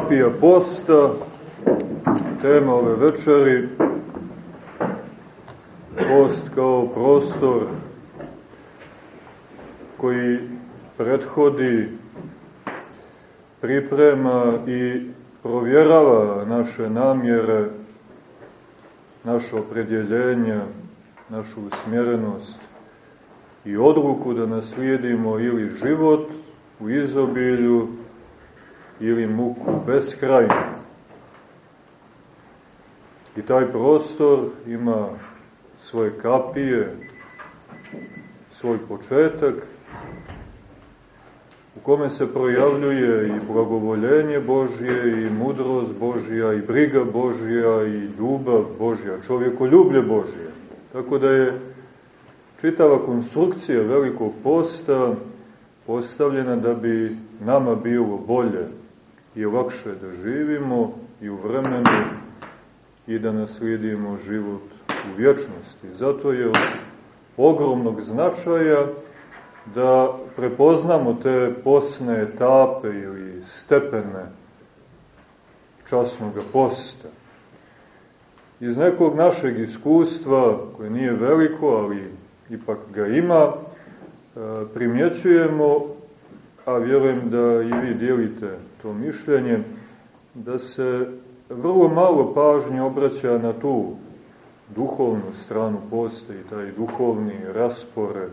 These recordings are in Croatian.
terapija posta, tema ove večeri, post kao prostor koji prethodi, priprema i provjerava naše namjere, naše opredjeljenja, našu usmjerenost i odluku da naslijedimo ili život u izobilju ili muku beskrajnu. I taj prostor ima svoje kapije, svoj početak, u kome se projavljuje i blagovoljenje Božje, i mudrost Božja, i briga Božja, i ljubav Božja, čovjekoljublje Božje. Tako da je čitava konstrukcija velikog posta postavljena da bi nama bilo bolje i lakše da živimo i u vremenu i da naslijedimo život u vječnosti. Zato je od ogromnog značaja da prepoznamo te posne etape ili stepene časnog posta. Iz nekog našeg iskustva, koje nije veliko, ali ipak ga ima, e, primjećujemo, a vjerujem da i vi dijelite to mišljenje, da se vrlo malo pažnje obraća na tu duhovnu stranu posta i taj duhovni raspored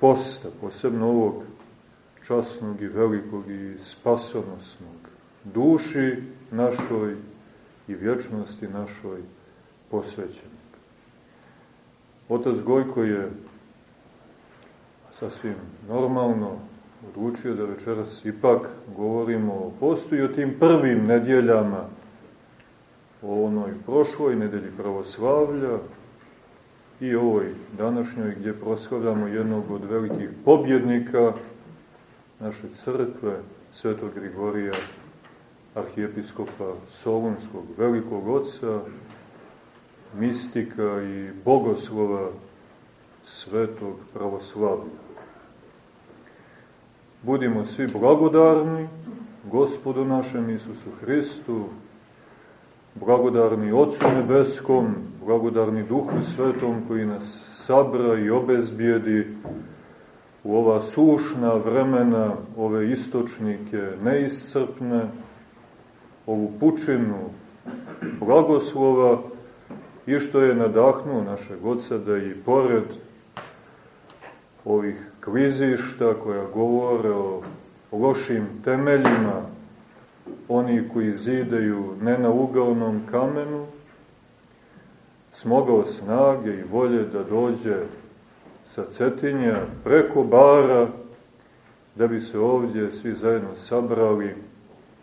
posta, posebno ovog časnog i velikog i spasonosnog, duši našoj i vječnosti našoj posvećenog. Otac Gojko je sasvim normalno odlučio da večeras ipak govorimo o postu i o tim prvim nedjeljama, o onoj prošloj nedelji pravoslavlja i ovoj današnjoj gdje proslavljamo jednog od velikih pobjednika naše crkve, svetog Grigorija, arhijepiskopa Solunskog, velikog oca, mistika i bogoslova svetog pravoslavlja. Budimo svi blagodarni gospodu našem Isusu Hristu, blagodarni Otcu Nebeskom, blagodarni Duhu Svetom koji nas sabra i obezbijedi u ova sušna vremena, ove istočnike neiscrpne, ovu pučinu blagoslova i što je nadahnuo našeg Otca da i pored ovih klizišta koja govore o lošim temeljima, oni koji zidaju ne na ugalnom kamenu, smogao snage i volje da dođe sa Cetinja preko bara, da bi se ovdje svi zajedno sabrali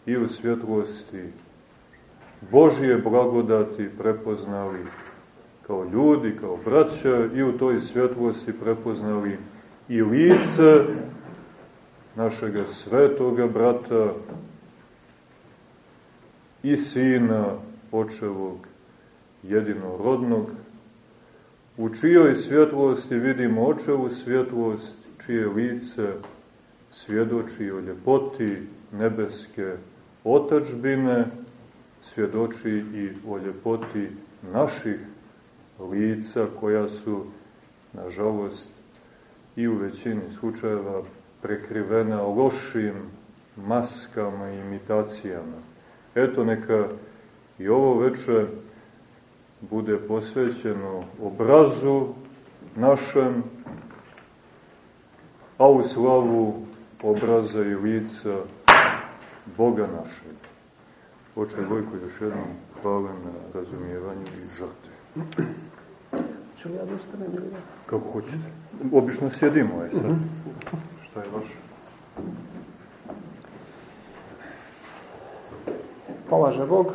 i u svjetlosti Božije blagodati prepoznali kao ljudi, kao braća i u toj svjetlosti prepoznali i lice našega svetoga brata i sina očevog jedinorodnog, u čijoj svjetlosti vidimo očevu svjetlost, čije lice svjedoči o ljepoti nebeske otačbine, svjedoči i o ljepoti naših lica koja su, nažalost, i u većini slučajeva prekrivena lošim maskama i imitacijama. Eto neka i ovo veče bude posvećeno obrazu našem, a u slavu obraza i lica Boga našeg. Oče Gojko, još jednom hvala na razumijevanju i žrtvi. Ču li ja da ustanem ili ja? Kako hoćete. Obično sjedimo, je sad. Šta je vaše? Polaže Bog.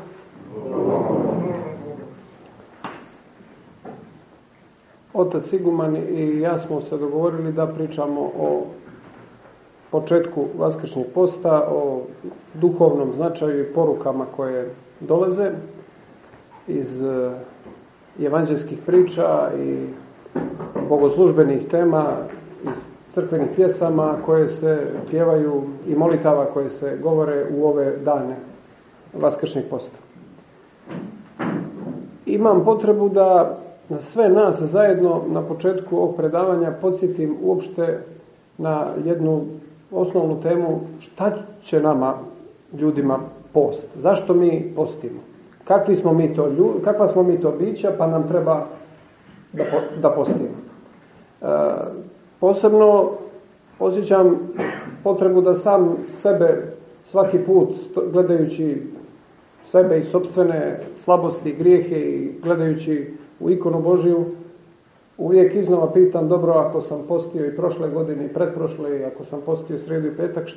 Otac Iguman i ja smo se dogovorili da pričamo o početku Vaskršnjeg posta, o duhovnom značaju i porukama koje dolaze iz evanđelskih priča i bogoslužbenih tema iz crkvenih pjesama koje se pjevaju i molitava koje se govore u ove dane Vaskršnjeg posta. Imam potrebu da sve nas zajedno na početku ovog predavanja podsjetim uopšte na jednu osnovnu temu šta će nama ljudima post. Zašto mi postimo? Kakvi smo mi to ljudi, kakva smo mi to bića pa nam treba da, po, da postimo. E, posebno osjećam potrebu da sam sebe svaki put gledajući sebe i sobstvene slabosti i grijehe i gledajući u ikonu Božiju uvijek iznova pitam dobro ako sam postio i prošle godine i pretprošle i ako sam postio sredu i petak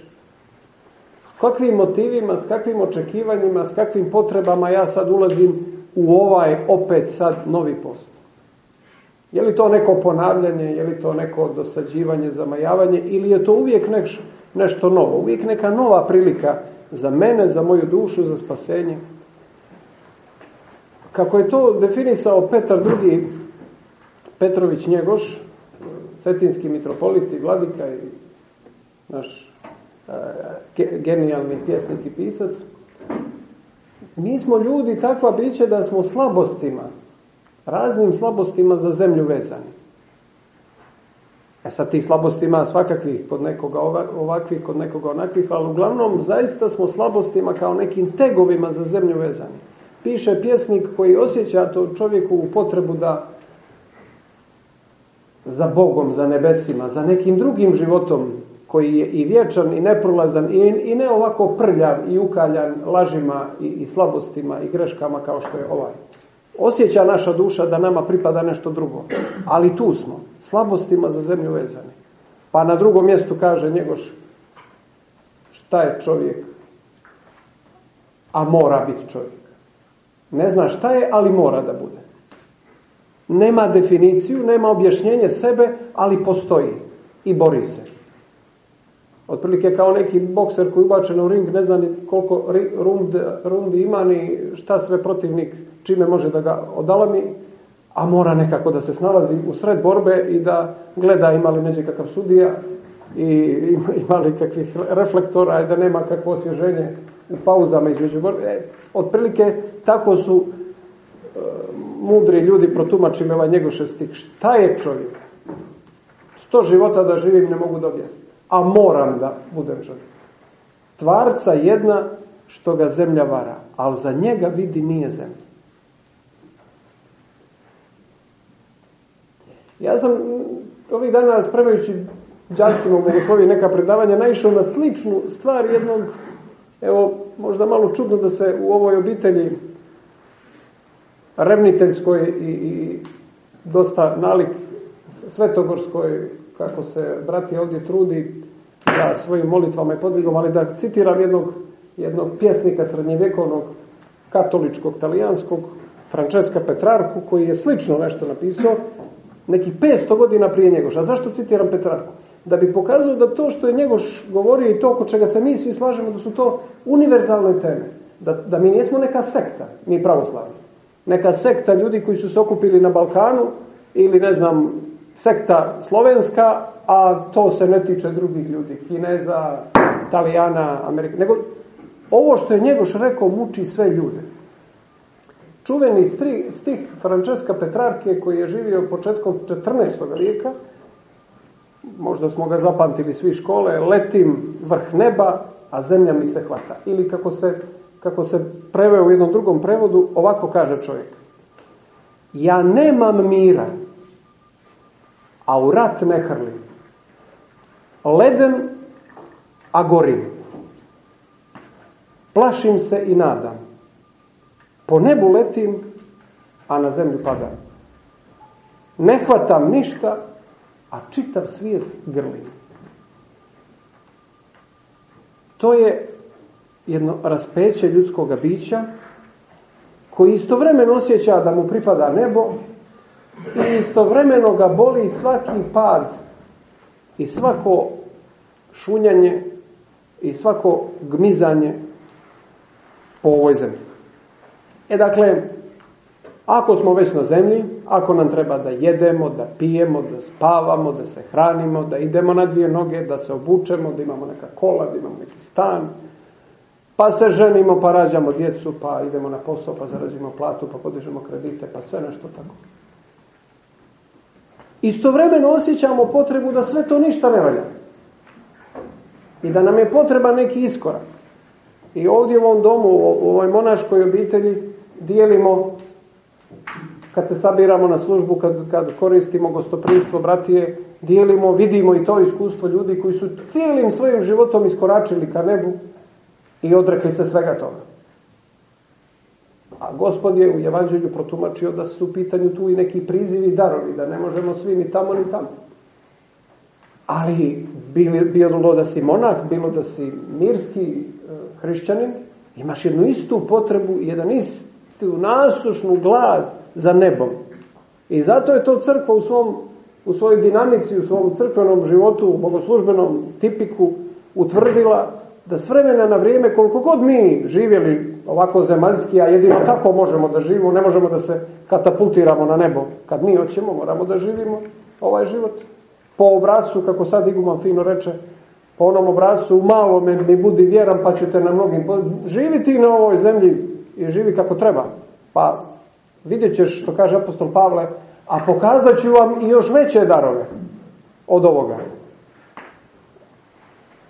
kakvim motivima, s kakvim očekivanjima, s kakvim potrebama ja sad ulazim u ovaj opet sad novi post. Je li to neko ponavljanje, je li to neko dosađivanje, zamajavanje ili je to uvijek neš, nešto novo, uvijek neka nova prilika za mene, za moju dušu, za spasenje. Kako je to definisao Petar II. Petrović Njegoš, cetinski mitropolit i vladika i naš genijalni pjesnik i pisac, mi smo ljudi takva biće da smo slabostima, raznim slabostima za zemlju vezani. E sad tih slabosti ima svakakvih, kod nekoga ovakvih, kod nekoga onakvih, ali uglavnom zaista smo slabostima kao nekim tegovima za zemlju vezani. Piše pjesnik koji osjeća to čovjeku u potrebu da za Bogom, za nebesima, za nekim drugim životom koji je i vječan i neprolazan i, i ne ovako prljav i ukaljan lažima i, i slabostima i greškama kao što je ovaj. Osjeća naša duša da nama pripada nešto drugo. Ali tu smo, slabostima za zemlju vezani. Pa na drugom mjestu kaže Njegoš, šta je čovjek? A mora biti čovjek. Ne zna šta je, ali mora da bude. Nema definiciju, nema objašnjenje sebe, ali postoji i bori se. Otprilike kao neki bokser koji ubačen u ring, ne zna ni koliko rundi, rundi ima, ni šta sve protivnik čime može da ga odalami, a mora nekako da se snalazi u sred borbe i da gleda ima li neđe kakav sudija i ima li kakvih reflektora i da nema kakvo osvježenje u pauzama između borbe. E, otprilike tako su e, mudri ljudi protumačili ovaj njegošev stih. Šta je čovjek? Sto života da živim ne mogu da objasniti. A moram da budem čovjek. Tvarca jedna što ga zemlja vara, ali za njega vidi nije zemlja. Ja sam ovih dana spremajući đacima u Bogosloviji neka predavanja naišao na sličnu stvar jednog, evo, možda malo čudno da se u ovoj obitelji revniteljskoj i, i dosta nalik svetogorskoj, kako se brati ovdje trudi da svojim molitvama i podvigom, ali da citiram jednog, jednog pjesnika srednjevjekovnog katoličkog talijanskog Francesca Petrarku koji je slično nešto napisao nekih 500 godina prije Njegoša. A zašto citiram Petrarku? Da bi pokazao da to što je Njegoš govorio i to oko čega se mi svi slažemo, da su to univerzalne teme. Da, da mi nismo neka sekta, mi pravoslavni. Neka sekta ljudi koji su se okupili na Balkanu ili ne znam, sekta slovenska, a to se ne tiče drugih ljudi, Kineza, Italijana, Amerika. Nego ovo što je Njegoš rekao muči sve ljude čuveni stih Francesca Petrarke koji je živio početkom 14. vijeka, možda smo ga zapamtili svi škole, letim vrh neba, a zemlja mi se hvata. Ili kako se, kako se preveo u jednom drugom prevodu, ovako kaže čovjek. Ja nemam mira, a u rat ne hrlim. Leden, a gorim. Plašim se i nadam. Po nebu letim, a na zemlju padam. Ne hvatam ništa, a čitav svijet grlim. To je jedno raspeće ljudskog bića koji istovremeno osjeća da mu pripada nebo i istovremeno ga boli svaki pad i svako šunjanje i svako gmizanje po ovoj zemlji. E dakle, Ako smo već na zemlji, ako nam treba da jedemo, da pijemo, da spavamo, da se hranimo, da idemo na dvije noge, da se obučemo, da imamo neka kola, da imamo neki stan, pa se ženimo, pa rađamo djecu, pa idemo na posao, pa zarađujemo platu, pa podižemo kredite, pa sve nešto tako. Istovremeno osjećamo potrebu da sve to ništa ne valja. I da nam je potreba neki iskorak. I ovdje u ovom domu, u ovoj monaškoj obitelji, dijelimo, kad se sabiramo na službu, kad, kad koristimo gostoprinstvo bratije, dijelimo, vidimo i to iskustvo ljudi koji su cijelim svojim životom iskoračili ka nebu i odrekli se svega toga. A gospod je u Evanđelju protumačio da su u pitanju tu i neki prizivi darovi, da ne možemo svi ni tamo ni tamo. Ali bilo da si monak, bilo da si mirski e, hrišćanin, imaš jednu istu potrebu, jedan istu nasušnu glad za nebom. I zato je to crkva u, svom, u svojoj dinamici, u svom crkvenom životu, u bogoslužbenom tipiku utvrdila da s vremena na vrijeme, koliko god mi živjeli ovako zemaljski, a jedino tako možemo da živimo, ne možemo da se katapultiramo na nebo. Kad mi hoćemo, moramo da živimo ovaj život. Po obracu, kako sad Iguman fino reče, po onom obracu, u malome mi budi vjeran, pa ćete na mnogim... Živi ti na ovoj zemlji i živi kako treba. Pa vidjet ćeš, što kaže apostol Pavle, a pokazat ću vam i još veće darove od ovoga.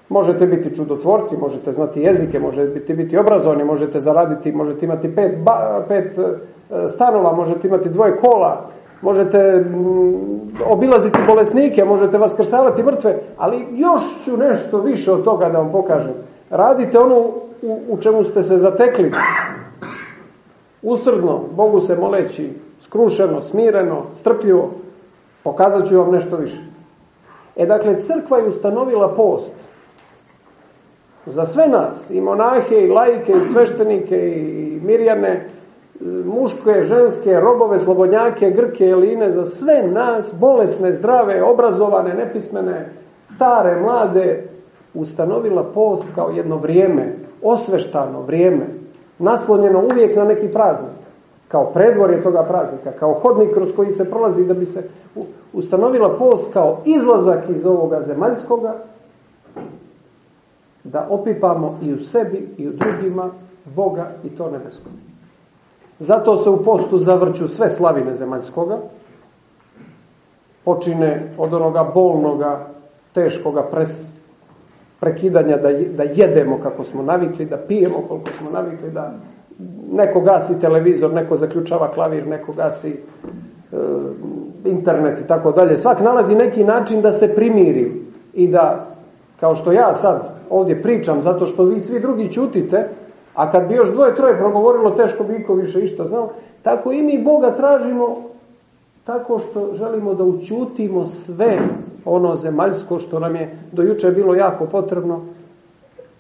Možete biti čudotvorci, možete znati jezike, možete biti obrazovani, možete zaraditi, možete imati pet, pet e, stanova, možete imati dvoje kola, možete mm, obilaziti bolesnike, možete vaskrsavati mrtve, ali još ću nešto više od toga da vam pokažem. Radite ono u, u čemu ste se zatekli. Usrdno, Bogu se moleći, skrušeno, smireno, strpljivo, pokazat ću vam nešto više. E dakle, crkva je ustanovila post za sve nas, i monahe, i lajke, i sveštenike, i mirjane, muške, ženske, robove, slobodnjake, grke, eline, za sve nas, bolesne, zdrave, obrazovane, nepismene, stare, mlade, ustanovila post kao jedno vrijeme, osveštano vrijeme, naslonjeno uvijek na neki praznik, kao predvorje toga praznika, kao hodnik kroz koji se prolazi da bi se ustanovila post kao izlazak iz ovoga zemaljskoga da opipamo i u sebi i u drugima Boga i to nebesko. Zato se u postu zavrću sve slavine zemaljskoga, počine od onoga bolnoga, teškoga pres, prekidanja da, da jedemo kako smo navikli, da pijemo koliko smo navikli, da neko gasi televizor, neko zaključava klavir, neko gasi e, internet i tako dalje. Svak nalazi neki način da se primiri i da, kao što ja sad ovdje pričam zato što vi svi drugi čutite, a kad bi još dvoje, troje progovorilo, teško bi iko više išta znao, tako i mi Boga tražimo tako što želimo da učutimo sve ono zemaljsko što nam je do juče bilo jako potrebno,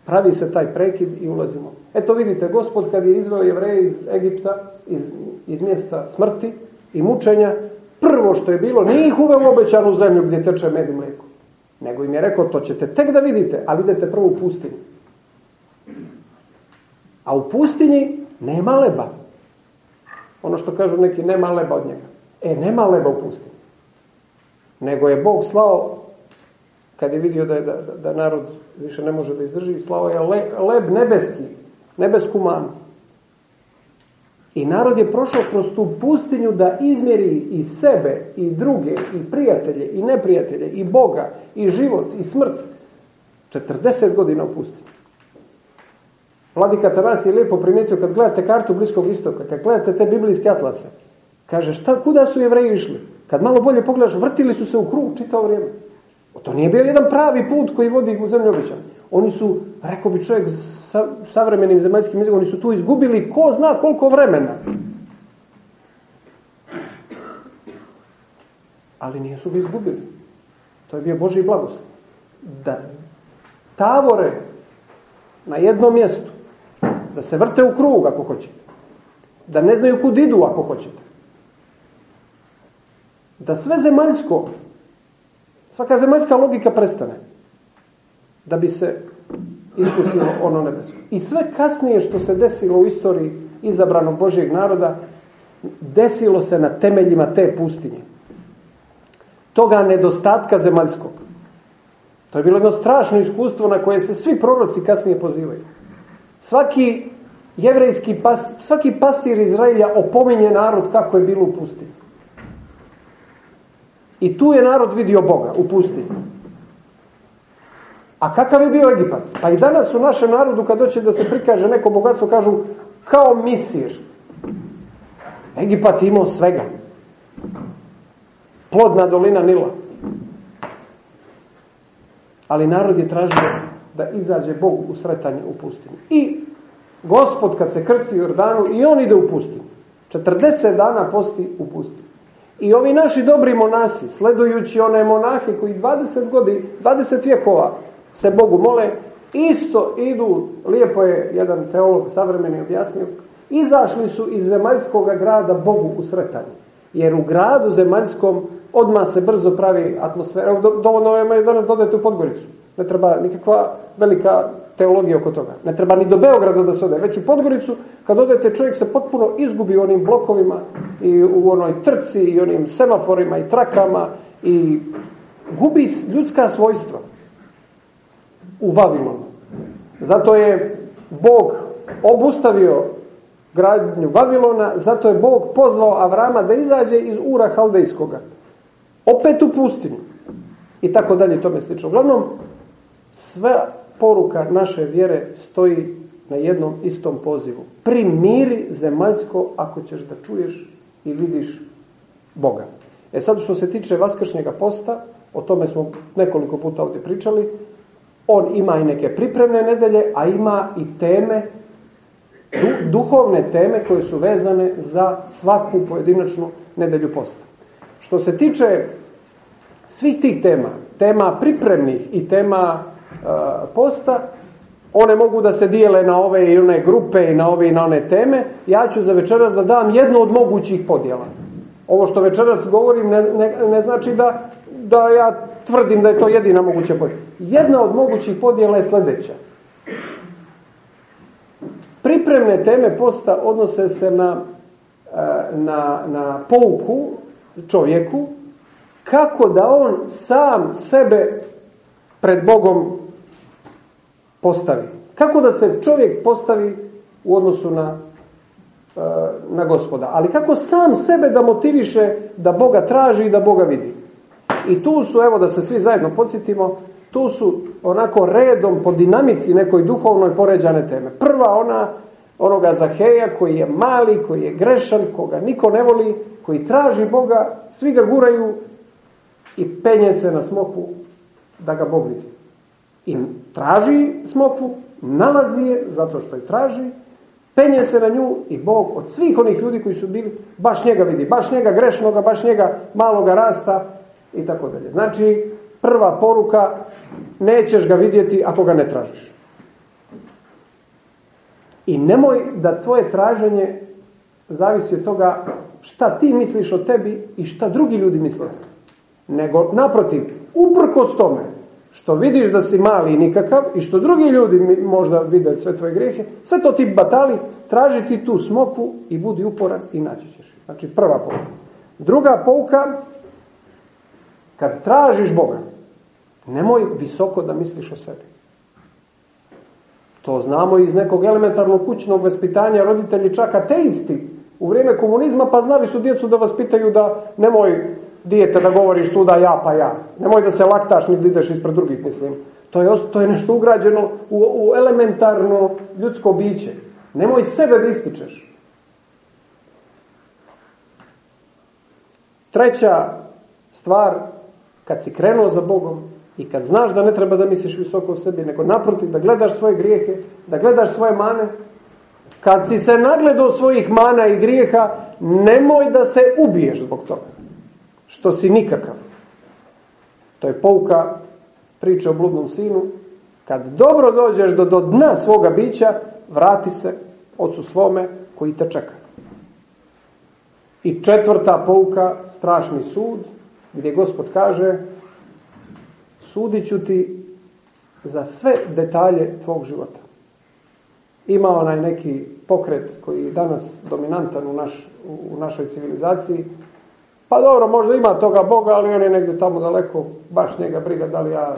pravi se taj prekid i ulazimo. Eto vidite, gospod kad je izveo jevreje iz Egipta, iz, iz mjesta smrti i mučenja, prvo što je bilo, nije ih uveo u obećanu zemlju gdje teče med i mlijeko. Nego im je rekao, to ćete tek da vidite, ali idete prvo u pustinju. A u pustinji nema leba. Ono što kažu neki, nema leba od njega. E, nema leba u pustinji. Nego je Bog slao, kad je vidio da, je, da, da narod više ne može da izdrži, slao je le, leb nebeski, nebesku manu. I narod je prošao kroz tu pustinju da izmjeri i sebe, i druge, i prijatelje, i neprijatelje, i Boga, i život, i smrt. 40 godina u pustinji. Vladika Taras je lijepo primijetio kad gledate kartu Bliskog istoka, kad gledate te biblijske atlase, kaže šta, kuda su jevreji išli? Kad malo bolje pogledaš, vrtili su se u krug čitao vrijeme. To nije bio jedan pravi put koji vodi u zemlju obećanu. Oni su, rekao bi čovjek sa, savremenim zemaljskim jezikom, oni su tu izgubili ko zna koliko vremena. Ali nisu ga izgubili. To je bio Boži blagoslov. Da tavore na jednom mjestu, da se vrte u krug ako hoćete, da ne znaju kud idu ako hoćete, da sve zemaljsko, svaka zemaljska logika prestane, da bi se iskusilo ono nebesko. I sve kasnije što se desilo u istoriji izabranog Božijeg naroda, desilo se na temeljima te pustinje. Toga nedostatka zemaljskog. To je bilo jedno strašno iskustvo na koje se svi proroci kasnije pozivaju. Svaki jevrejski past, svaki pastir Izraelja opominje narod kako je bilo u pustinji. I tu je narod vidio Boga u pustinji. A kakav je bio Egipat? Pa i danas u našem narodu kad doće da se prikaže neko bogatstvo kažu kao misir. Egipat imao svega. Plodna dolina Nila. Ali narod je tražio da izađe Bog u sretanje u pustinu. I gospod kad se krsti u Jordanu i on ide u pustinu. 40 dana posti u pustinu. I ovi naši dobri monasi, sledujući one monahe koji 20 godina, 20 vjekova se Bogu mole, isto idu, lijepo je jedan teolog savremeni objasnio, izašli su iz zemaljskog grada Bogu u sretanje. Jer u gradu zemaljskom odmah se brzo pravi atmosfera. Dovoljno je danas dodajte u Podgoricu. Ne treba nikakva velika teologija oko toga. Ne treba ni do Beograda da se ode. Već u Podgoricu, kad odete, čovjek se potpuno izgubi u onim blokovima i u onoj trci i onim semaforima i trakama i gubi ljudska svojstva u Vavilonu. Zato je Bog obustavio gradnju Vavilona, zato je Bog pozvao Avrama da izađe iz Ura Haldejskoga. Opet u pustinu. I tako dalje, tome slično. Uglavnom, sva poruka naše vjere stoji na jednom istom pozivu. Primiri zemaljsko ako ćeš da čuješ i vidiš Boga. E sad što se tiče vaskršnjega posta, o tome smo nekoliko puta ovdje pričali, on ima i neke pripremne nedelje, a ima i teme, duhovne teme koje su vezane za svaku pojedinačnu nedelju posta. Što se tiče svih tih tema, tema pripremnih i tema posta, one mogu da se dijele na ove i one grupe i na ove i na one teme. Ja ću za večeras da dam jednu od mogućih podjela. Ovo što večeras govorim ne, ne, ne znači da, da ja tvrdim da je to jedina moguća podjela. Jedna od mogućih podjela je sljedeća. Pripremne teme posta odnose se na, na, na pouku čovjeku kako da on sam sebe pred Bogom postavi. Kako da se čovjek postavi u odnosu na, e, na gospoda. Ali kako sam sebe da motiviše da Boga traži i da Boga vidi. I tu su, evo da se svi zajedno podsjetimo, tu su onako redom po dinamici nekoj duhovnoj poređane teme. Prva ona onoga Zaheja koji je mali, koji je grešan, koga niko ne voli, koji traži Boga, svi ga guraju i penje se na smoku da ga Bog vidi. I traži smokvu, nalazi je zato što je traži, penje se na nju i Bog od svih onih ljudi koji su bili, baš njega vidi, baš njega grešnoga, baš njega maloga rasta i tako dalje. Znači, prva poruka, nećeš ga vidjeti ako ga ne tražiš. I nemoj da tvoje traženje zavisi od toga šta ti misliš o tebi i šta drugi ljudi misle o tebi. Nego, naprotiv, uprkos tome, što vidiš da si mali i nikakav i što drugi ljudi možda vide sve tvoje grehe, sve to ti batali, traži ti tu smoku i budi uporan i naći ćeš. Znači prva pouka. Druga pouka, kad tražiš Boga, nemoj visoko da misliš o sebi. To znamo iz nekog elementarnog kućnog vaspitanja, roditelji čak ateisti u vrijeme komunizma, pa znali su djecu da vas pitaju da nemoj dijete da govoriš tu da ja pa ja. Nemoj da se laktaš ni da ideš ispred drugih, mislim. To je, to je nešto ugrađeno u, u elementarno ljudsko biće. Nemoj sebe da ističeš. Treća stvar, kad si krenuo za Bogom i kad znaš da ne treba da misliš visoko o sebi, nego naprotiv da gledaš svoje grijehe, da gledaš svoje mane, kad si se nagledao svojih mana i grijeha, nemoj da se ubiješ zbog toga što si nikakav. To je pouka priče o bludnom sinu. Kad dobro dođeš do, do dna svoga bića, vrati se ocu svome koji te čeka. I četvrta pouka, strašni sud, gdje gospod kaže sudit ću ti za sve detalje tvog života. Ima onaj neki pokret koji je danas dominantan u, naš, u našoj civilizaciji. Pa dobro, možda ima toga Boga, ali on je negdje tamo daleko, baš njega briga da li ja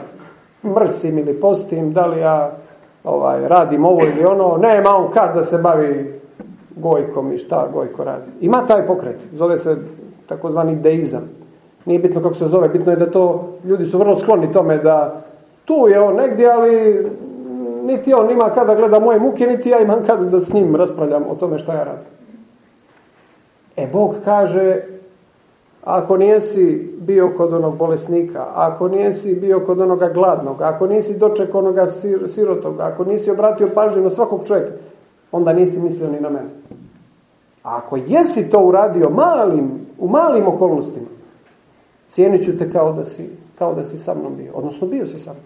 mrsim ili postim, da li ja ovaj, radim ovo ili ono. Nema on kad da se bavi Gojkom i šta Gojko radi. Ima taj pokret, zove se takozvani deizam. Nije bitno kako se zove, bitno je da to, ljudi su vrlo skloni tome da tu je on negdje, ali niti on ima kada gleda moje muke, niti ja imam kada da s njim raspravljam o tome šta ja radim. E, Bog kaže, ako nisi bio kod onog bolesnika, ako nisi bio kod onoga gladnog, ako nisi doček onoga sirotog, ako nisi obratio pažnju na svakog čovjeka, onda nisi mislio ni na mene. A ako jesi to uradio malim, u malim okolnostima, cijenit ću te kao da si, kao da si sa mnom bio. Odnosno bio si sa mnom.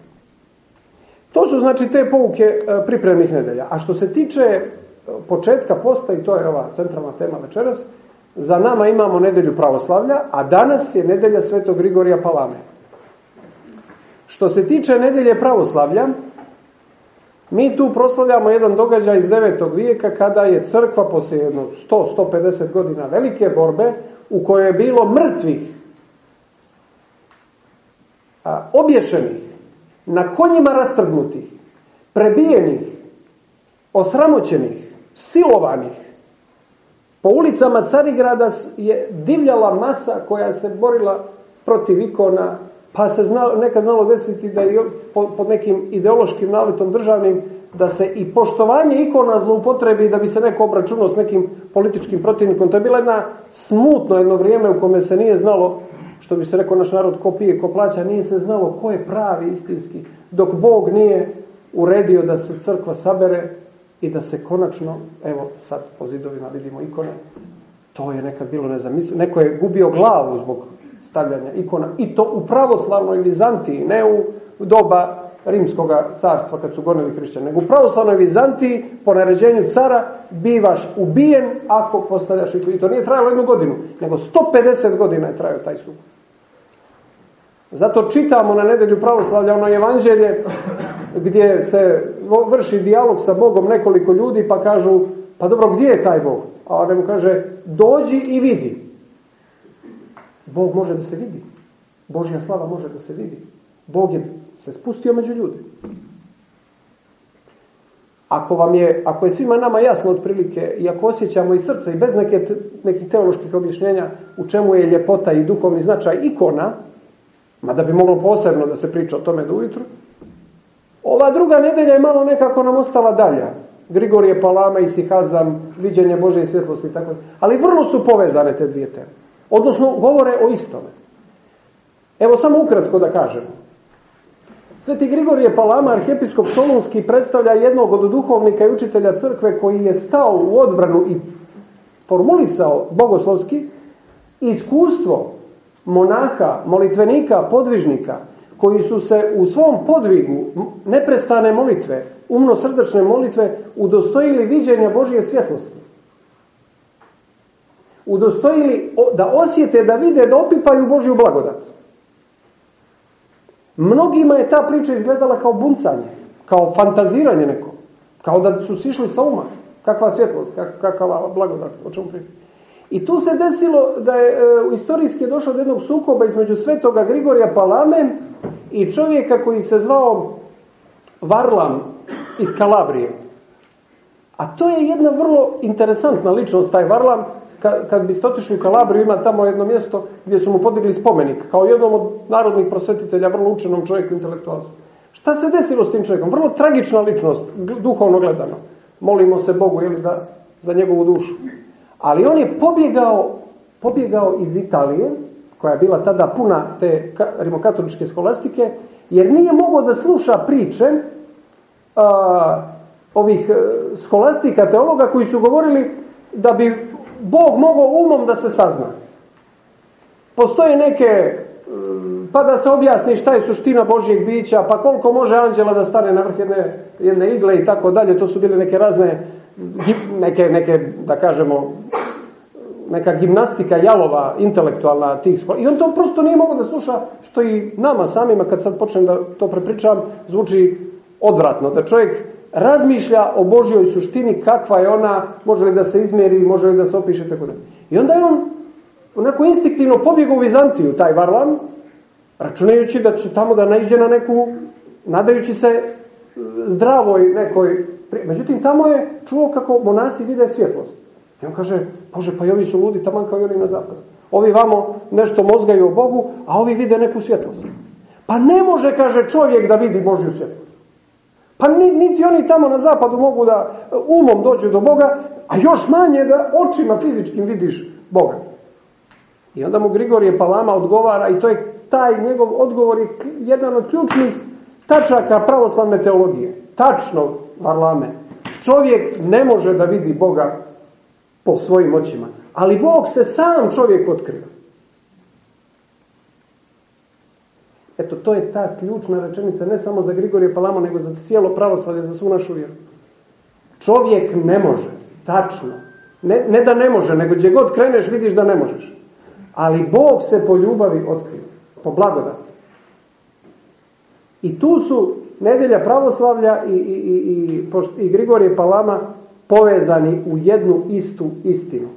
To su znači te pouke e, pripremnih nedelja. A što se tiče e, početka posta, i to je ova centralna tema večeras, za nama imamo nedelju pravoslavlja, a danas je nedelja Svetog Grigorija Palame. Što se tiče nedelje pravoslavlja, mi tu proslavljamo jedan događaj iz 9. vijeka kada je crkva poslije jedno 100-150 godina velike borbe u kojoj je bilo mrtvih, obješenih, na konjima rastrgnutih, prebijenih, osramoćenih, silovanih. Po ulicama Carigrada je divljala masa koja se borila protiv ikona, pa se znalo, nekad znalo desiti da je pod nekim ideološkim naletom državnim da se i poštovanje ikona zloupotrebi da bi se neko obračunao s nekim političkim protivnikom. To je bila jedna smutno jedno vrijeme u kome se nije znalo, što bi se rekao naš narod, ko pije, ko plaća, nije se znalo ko je pravi istinski. Dok Bog nije uredio da se crkva sabere i da se konačno, evo sad po zidovima vidimo ikone, to je nekad bilo nezamislivo. Neko je gubio glavu zbog stavljanja ikona i to u pravoslavnoj Vizantiji, ne u doba rimskog carstva kad su gonili hrišćani, nego u pravoslavnoj Vizantiji po naređenju cara bivaš ubijen ako postavljaš ikonu. I to nije trajalo jednu godinu, nego 150 godina je trajao taj sud. Zato čitamo na nedelju pravoslavlja ono evanđelje gdje se vrši dijalog sa Bogom nekoliko ljudi pa kažu pa dobro gdje je taj Bog? A on mu kaže dođi i vidi. Bog može da se vidi. Božja slava može da se vidi. Bog je se spustio među ljudi. Ako, vam je, ako je svima nama jasno otprilike i ako osjećamo i srce i bez neke, nekih teoloških objašnjenja u čemu je ljepota i duhovni značaj ikona, mada bi moglo posebno da se priča o tome do ujutru, ova druga nedelja je malo nekako nam ostala dalja. Grigorije Palama i Sihazam, viđenje Bože svjetlosti i tako. Ali vrlo su povezane te dvije teme. Odnosno, govore o istome. Evo samo ukratko da kažemo. Sveti Grigorije Palama, arhijepiskop Solunski, predstavlja jednog od duhovnika i učitelja crkve koji je stao u odbranu i formulisao bogoslovski iskustvo monaha, molitvenika, podvižnika, koji su se u svom podvigu neprestane molitve, umno srdečne molitve, udostojili viđenja Božje svjetlosti. Udostojili da osjete, da vide, da opipaju Božju blagodat. Mnogima je ta priča izgledala kao buncanje, kao fantaziranje neko, kao da su sišli sa uma. Kakva svjetlost, kakva blagodat, o čemu priča. I tu se desilo da je e, u istorijski je došlo do jednog sukoba između svetoga Grigorija Palame i čovjeka koji se zvao Varlam iz Kalabrije. A to je jedna vrlo interesantna ličnost, taj Varlam, kad biste otišli u Kalabriju, ima tamo jedno mjesto gdje su mu podigli spomenik, kao jednom od narodnih prosvetitelja, vrlo učenom čovjeku, intelektualcu. Šta se desilo s tim čovjekom? Vrlo tragična ličnost, duhovno gledano. Molimo se Bogu, jeli, da, za njegovu dušu. Ali on je pobjegao, pobjegao iz Italije, koja je bila tada puna te rimokatoličke skolastike, jer nije mogao da sluša priče a, ovih e, skolastika, teologa koji su govorili da bi Bog mogao umom da se sazna. Postoje neke, pa da se objasni šta je suština Božjeg bića, pa koliko može anđela da stane na vrh jedne, jedne igle i tako dalje, to su bile neke razne, neke, neke da kažemo, neka gimnastika jalova intelektualna tih I on to prosto nije mogao da sluša, što i nama samima, kad sad počnem da to prepričam, zvuči odvratno. Da čovjek razmišlja o Božjoj suštini, kakva je ona, može li da se izmjeri, može li da se opiše, tako da. I onda je on onako instinktivno pobjegao u Vizantiju, taj Varlam, računajući da će tamo da naiđe na neku, nadajući se zdravoj nekoj... Međutim, tamo je čuo kako monasi vide svjetlost. I on kaže, Bože, pa i ovi su ludi, taman kao i oni na zapadu. Ovi vamo nešto mozgaju o Bogu, a ovi vide neku svjetlost. Pa ne može, kaže čovjek, da vidi Božju svjetlost. Pa niti oni tamo na zapadu mogu da umom dođu do Boga, a još manje da očima fizičkim vidiš Boga. I onda mu Grigorije Palama odgovara i to je taj njegov odgovor je jedan od ključnih tačaka pravoslavne teologije. Tačno, Varlame. Čovjek ne može da vidi Boga po svojim očima. Ali Bog se sam čovjek otkriva. Eto, to je ta ključna rečenica, ne samo za Grigorije Palamo, nego za cijelo pravoslavlje, za svu našu vjeru. Čovjek ne može, tačno. Ne, ne da ne može, nego gdje god kreneš vidiš da ne možeš. Ali Bog se po ljubavi otkriva, po blagodati. I tu su nedelja pravoslavlja i, i, i, i, i Grigorije Palama povezani u jednu istu istinu.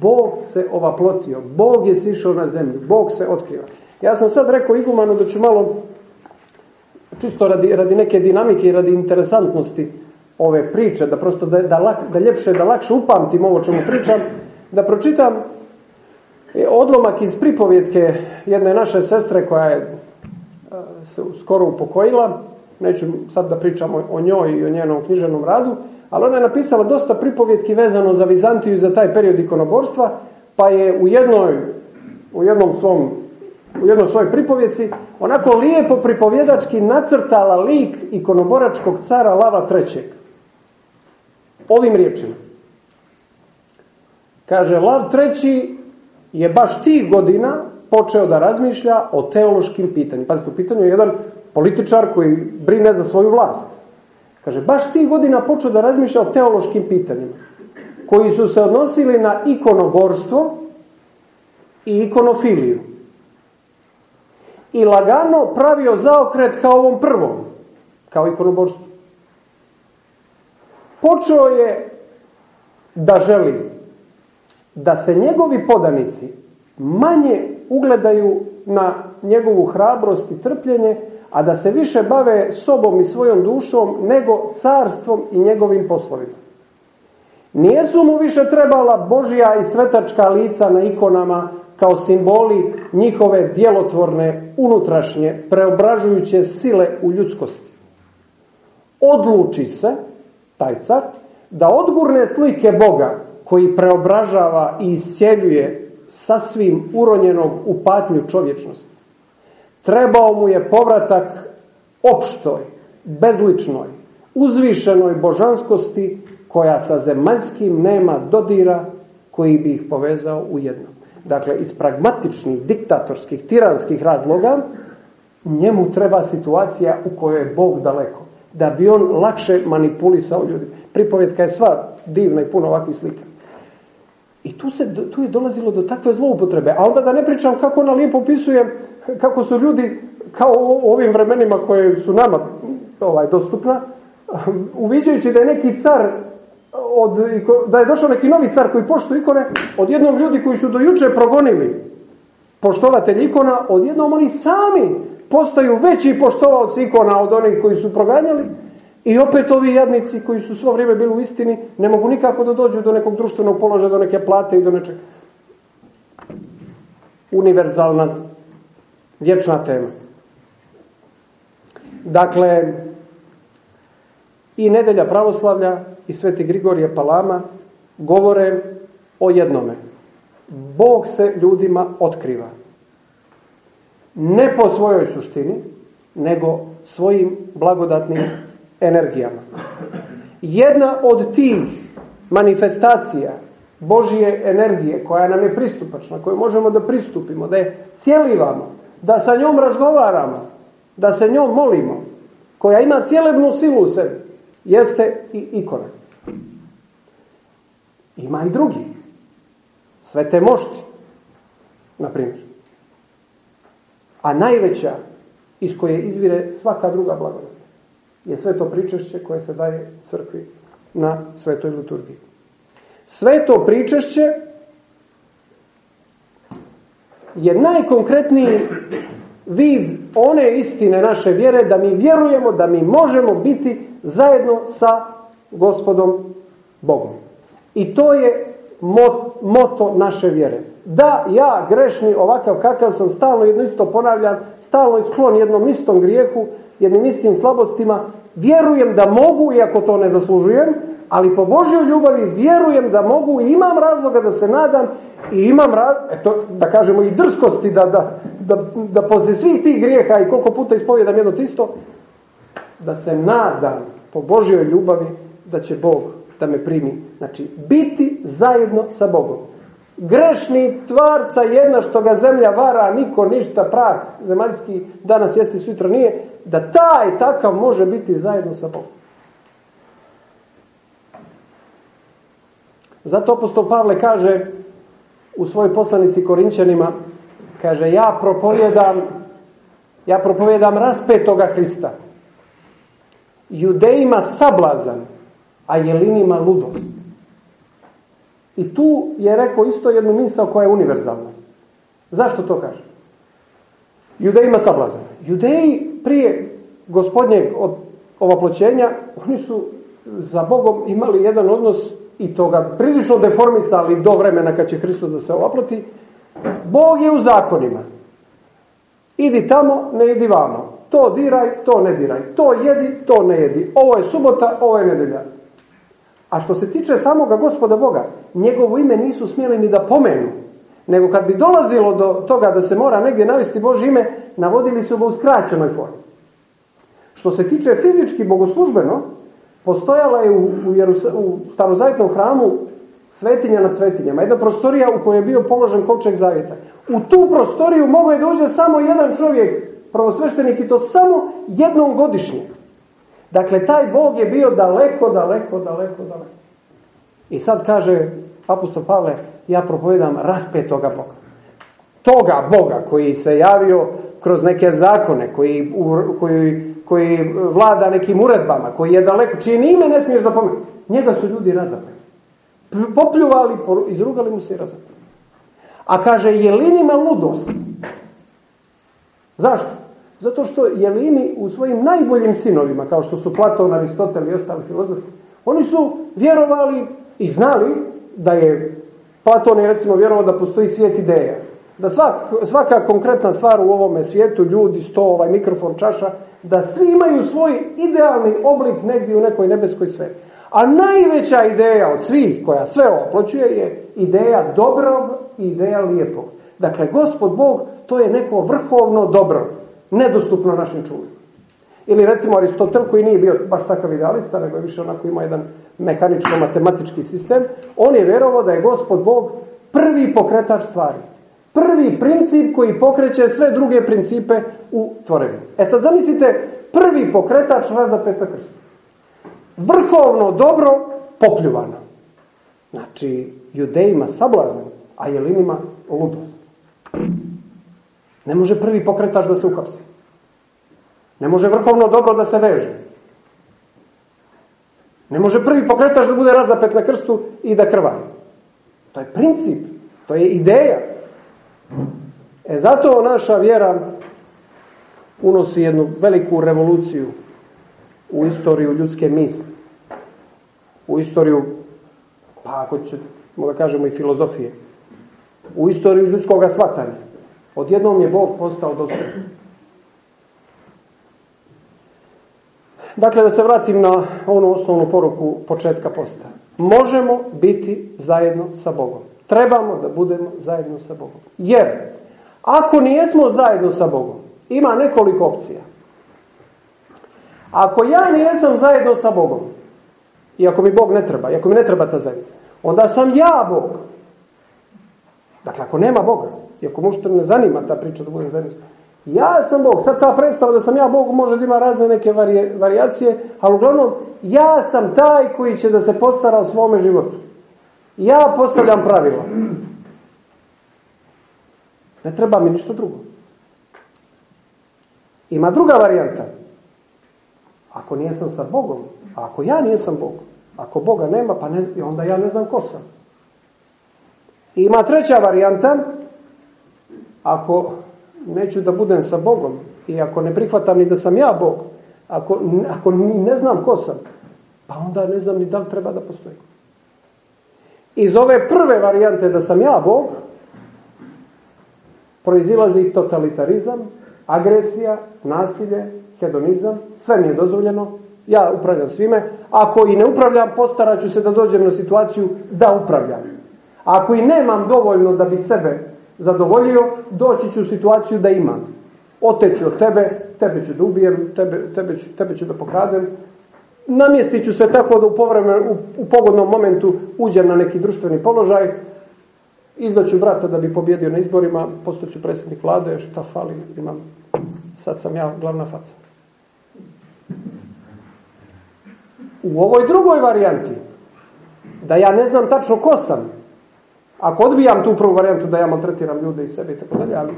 Bog se ovaplotio, Bog je sišao na zemlju, Bog se otkriva. Ja sam sad rekao igumanu da ću malo, čisto radi, radi neke dinamike i radi interesantnosti ove priče, da prosto da, da, da ljepše, da lakše upamtim ovo čemu pričam, da pročitam odlomak iz pripovjetke jedne naše sestre koja je e, se skoro upokojila, neću sad da pričam o njoj i o njenom književnom radu, ali ona je napisala dosta pripovjetki vezano za Vizantiju i za taj period ikonoborstva, pa je u jednoj u jednom svom u jednoj svojoj pripovjeci onako lijepo pripovjedački nacrtala lik ikonoboračkog cara Lava III. Ovim riječima. Kaže, Lav III je baš tih godina počeo da razmišlja o teološkim pitanjima. Pazite, u pitanju je jedan političar koji brine za svoju vlast. Kaže, baš tih godina počeo da razmišlja o teološkim pitanjima, koji su se odnosili na ikonogorstvo i ikonofiliju. I lagano pravio zaokret kao ovom prvom, kao ikonoborstvu. Počeo je da želi da se njegovi podanici manje ugledaju na njegovu hrabrost i trpljenje, a da se više bave sobom i svojom dušom nego carstvom i njegovim poslovima. Nijesu mu više trebala Božja i svetačka lica na ikonama kao simboli njihove djelotvorne, unutrašnje, preobražujuće sile u ljudskosti. Odluči se, taj car, da odgurne slike Boga koji preobražava i iscijeljuje sasvim uronjenog u patnju čovječnosti. Trebao mu je povratak opštoj, bezličnoj, uzvišenoj božanskosti koja sa zemaljskim nema dodira koji bi ih povezao u jedno. Dakle, iz pragmatičnih, diktatorskih, tiranskih razloga njemu treba situacija u kojoj je Bog daleko. Da bi on lakše manipulisao ljudi. Pripovjetka je sva divna i puno ovakvih slika. I tu, se, tu je dolazilo do takve zloupotrebe. A onda da ne pričam kako ona lijepo opisuje kako su ljudi kao u ovim vremenima koje su nama ovaj, dostupna, uviđajući da je neki car od, da je došao neki novi car koji poštuje ikone, odjednom ljudi koji su do juče progonili poštovatelji ikona, odjednom oni sami postaju veći poštovalci ikona od onih koji su proganjali i opet ovi jadnici koji su svo vrijeme bili u istini ne mogu nikako da dođu do nekog društvenog položaja, do neke plate i do nečeg. Univerzalna vječna tema. Dakle, i nedelja pravoslavlja i sveti Grigorije Palama govore o jednome. Bog se ljudima otkriva. Ne po svojoj suštini, nego svojim blagodatnim energijama. Jedna od tih manifestacija Božije energije koja nam je pristupačna, koju možemo da pristupimo, da je cijelivamo, da sa njom razgovaramo, da se njom molimo, koja ima cijelebnu silu u sebi, jeste i ikona. Ima i drugi. Svete mošti, na primjer. A najveća iz koje izvire svaka druga blagodat je sveto pričešće koje se daje crkvi na svetoj liturgiji. Sveto pričešće je najkonkretniji vid one istine naše vjere da mi vjerujemo da mi možemo biti zajedno sa gospodom Bogom. I to je moto naše vjere. Da, ja grešni ovakav kakav sam, stalno jedno isto ponavljam, stalno sklon jednom istom grijehu, jednim istim slabostima, vjerujem da mogu, iako to ne zaslužujem, ali po Božjoj ljubavi vjerujem da mogu i imam razloga da se nadam i imam, eto, da kažemo, i drskosti da, da, da, da poslije svih tih grijeha i koliko puta ispovjedam jedno isto, da se nadam po Božjoj ljubavi da će Bog da me primi. Znači, biti zajedno sa Bogom. Grešni tvarca jedna što ga zemlja vara, niko ništa prah zemaljski danas jesti sutra nije, da taj takav može biti zajedno sa Bogom. Zato apostol Pavle kaže u svojoj poslanici Korinčanima, kaže ja propovjedam ja propovjedam raspetoga Hrista. Judejima sablazan, a jelinima ludost. I tu je rekao isto jednu misao koja je univerzalna. Zašto to kaže? Judejima sablazan. Judeji prije gospodnjeg od ovoploćenja, oni su za Bogom imali jedan odnos i toga prilično deformisali do vremena kad će Hristos da se ovaproti. Bog je u zakonima. Idi tamo, ne idi vamo. To diraj, to ne diraj. To jedi, to ne jedi. Ovo je subota, ovo je nedelja. A što se tiče samoga gospoda Boga, njegovo ime nisu smjeli ni da pomenu. Nego kad bi dolazilo do toga da se mora negdje navesti Bože ime, navodili su ga u skraćenoj formi. Što se tiče fizički bogoslužbeno, postojala je u, u, u starozavjetnom hramu svetinja nad svetinjama. Jedna prostorija u kojoj je bio položen kovčeg zavjeta. U tu prostoriju mogao je doći samo jedan čovjek, prvosveštenik i to samo jednom godišnje. Dakle, taj Bog je bio daleko, daleko, daleko, daleko. I sad kaže apostol Pavle, ja propovedam raspetoga Boga. Toga Boga koji se javio kroz neke zakone, koji, koji, koji vlada nekim uredbama, koji je daleko, čije ni ime ne smiješ da. Njega su ljudi razapeli. Popljuvali, izrugali mu se i razapeli. A kaže, jelinima ludost. Zašto? Zato što jelini u svojim najboljim sinovima, kao što su Platon, Aristotel i ostali filozofi, oni su vjerovali i znali da je Platon je recimo vjerovao da postoji svijet ideja. Da svak, svaka konkretna stvar u ovome svijetu, ljudi, sto, ovaj mikrofon, čaša, da svi imaju svoj idealni oblik negdje u nekoj nebeskoj sveti. A najveća ideja od svih koja sve oploćuje je ideja dobrog i ideja lijepog. Dakle, gospod Bog to je neko vrhovno dobro nedostupno našim čulima. Ili recimo Aristotel koji nije bio baš takav idealista, nego je više onako imao jedan mehaničko-matematički sistem, on je vjerovao da je gospod Bog prvi pokretač stvari. Prvi princip koji pokreće sve druge principe u tvorenju. E sad zamislite, prvi pokretač razapeta krstu. Vrhovno dobro popljuvano. Znači, judejima sablazan, a jelinima ludost. Ne može prvi pokretač da se uhapsi. Ne može vrhovno dobro da se veže. Ne može prvi pokretač da bude razapet na krstu i da krvari. To je princip, to je ideja. E zato naša vjera unosi jednu veliku revoluciju u istoriju ljudske misli. U istoriju, pa ako ćemo da kažemo i filozofije. U istoriju ljudskog svatanja. Odjednom je Bog postao dostupan. Dakle, da se vratim na onu osnovnu poruku početka posta. Možemo biti zajedno sa Bogom. Trebamo da budemo zajedno sa Bogom. Jer, ako nijesmo zajedno sa Bogom, ima nekoliko opcija. Ako ja nijesam zajedno sa Bogom, i ako mi Bog ne treba, i ako mi ne treba ta zajednica, onda sam ja Bog. Dakle, ako nema Boga, i ako možete ne zanima ta priča da budem zajedno. Ja sam Bog. Sad ta predstava da sam ja Bog može da ima razne neke varijacije, ali uglavnom ja sam taj koji će da se postara o svome životu. Ja postavljam pravila. Ne treba mi ništa drugo. Ima druga varijanta. Ako nijesam sa Bogom, a ako ja nisam Bog, ako Boga nema, pa ne, onda ja ne znam ko sam. Ima treća varijanta, ako neću da budem sa Bogom i ako ne prihvatam ni da sam ja Bog, ako, ako ne znam ko sam, pa onda ne znam ni da li treba da postoji. Iz ove prve varijante da sam ja Bog, proizilazi totalitarizam, agresija, nasilje, hedonizam, sve mi je dozvoljeno, ja upravljam svime, ako i ne upravljam, postaraću se da dođem na situaciju da upravljam. Ako i nemam dovoljno da bi sebe zadovoljio, doći ću u situaciju da imam. Oteću od tebe, tebe ću da ubijem, tebe, tebe, ću, tebe ću da pokradem. Namjestit ću se tako da u, povremenu, u, u pogodnom momentu uđem na neki društveni položaj, izdaću brata da bi pobjedio na izborima, postoću predsjednik vlade, šta fali, imam, sad sam ja glavna faca. U ovoj drugoj varijanti, da ja ne znam tačno ko sam, ako odbijam tu prvu varijantu da ja maltretiram ljude i sebe i tako dalje, ali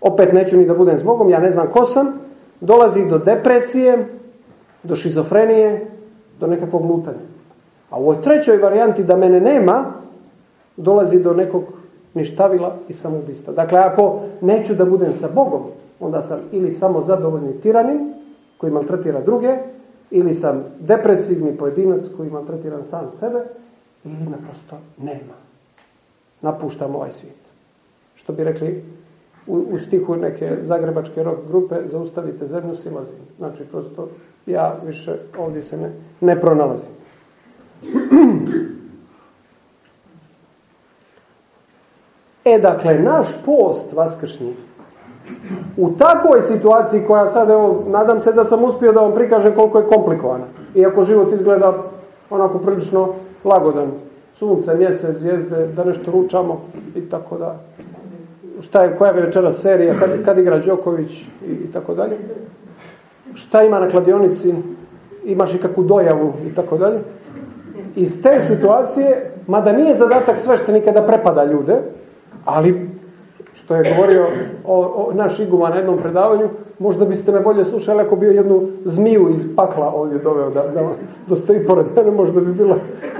opet neću ni da budem s Bogom, ja ne znam ko sam, dolazi do depresije, do šizofrenije, do nekakvog lutanja. A u ovoj trećoj varijanti da mene nema, dolazi do nekog ništavila i samoubistva. Dakle, ako neću da budem sa Bogom, onda sam ili samo zadovoljni tiranin koji maltretira druge, ili sam depresivni pojedinac koji maltretiram sam sebe, ili naprosto nema. Napuštam ovaj svijet. Što bi rekli u, u stihu neke zagrebačke rock grupe, zaustavite zemlju, silazim. Znači, prosto ja više ovdje se ne, ne pronalazim. E, dakle, naš post vaskršnji u takvoj situaciji koja sad, evo, nadam se da sam uspio da vam prikažem koliko je komplikovana. Iako život izgleda onako prilično lagodan. Sunce, mjesec, zvijezde, da nešto ručamo i tako da. Šta je, koja je večera serija, kad, kad igra Đoković i, tako dalje. Šta ima na kladionici, imaš i kakvu dojavu i tako dalje. Iz te situacije, mada nije zadatak sveštenika da prepada ljude, ali što je govorio o, o naš iguma na jednom predavanju, možda biste me bolje slušali ako bio jednu zmiju iz pakla ovdje doveo da, da, da stoji pored mene, možda bi bila,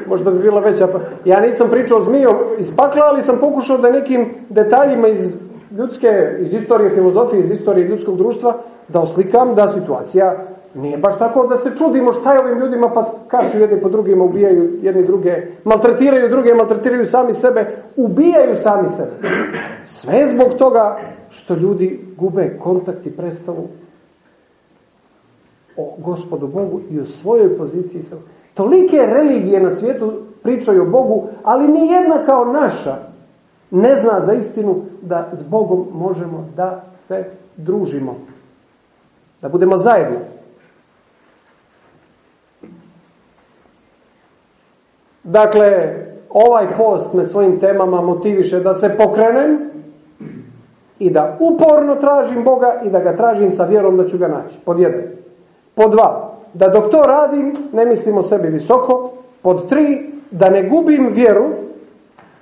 možda bi bila veća. Pa... Ja nisam pričao o zmiju iz pakla, ali sam pokušao da nekim detaljima iz ljudske, iz istorije filozofije, iz istorije ljudskog društva, da oslikam da situacija nije baš tako da se čudimo šta je ovim ljudima pa kaču jedni po drugima, ubijaju jedni druge, maltretiraju druge, maltretiraju sami sebe, ubijaju sami sebe. Sve zbog toga što ljudi gube kontakt i predstavu o gospodu Bogu i o svojoj poziciji. Tolike religije na svijetu pričaju o Bogu, ali ni jedna kao naša ne zna za istinu da s Bogom možemo da se družimo. Da budemo zajedno. Dakle, ovaj post me svojim temama motiviše da se pokrenem i da uporno tražim Boga i da ga tražim sa vjerom da ću ga naći. Pod jedan. Pod dva. Da dok to radim ne mislim o sebi visoko. Pod tri. Da ne gubim vjeru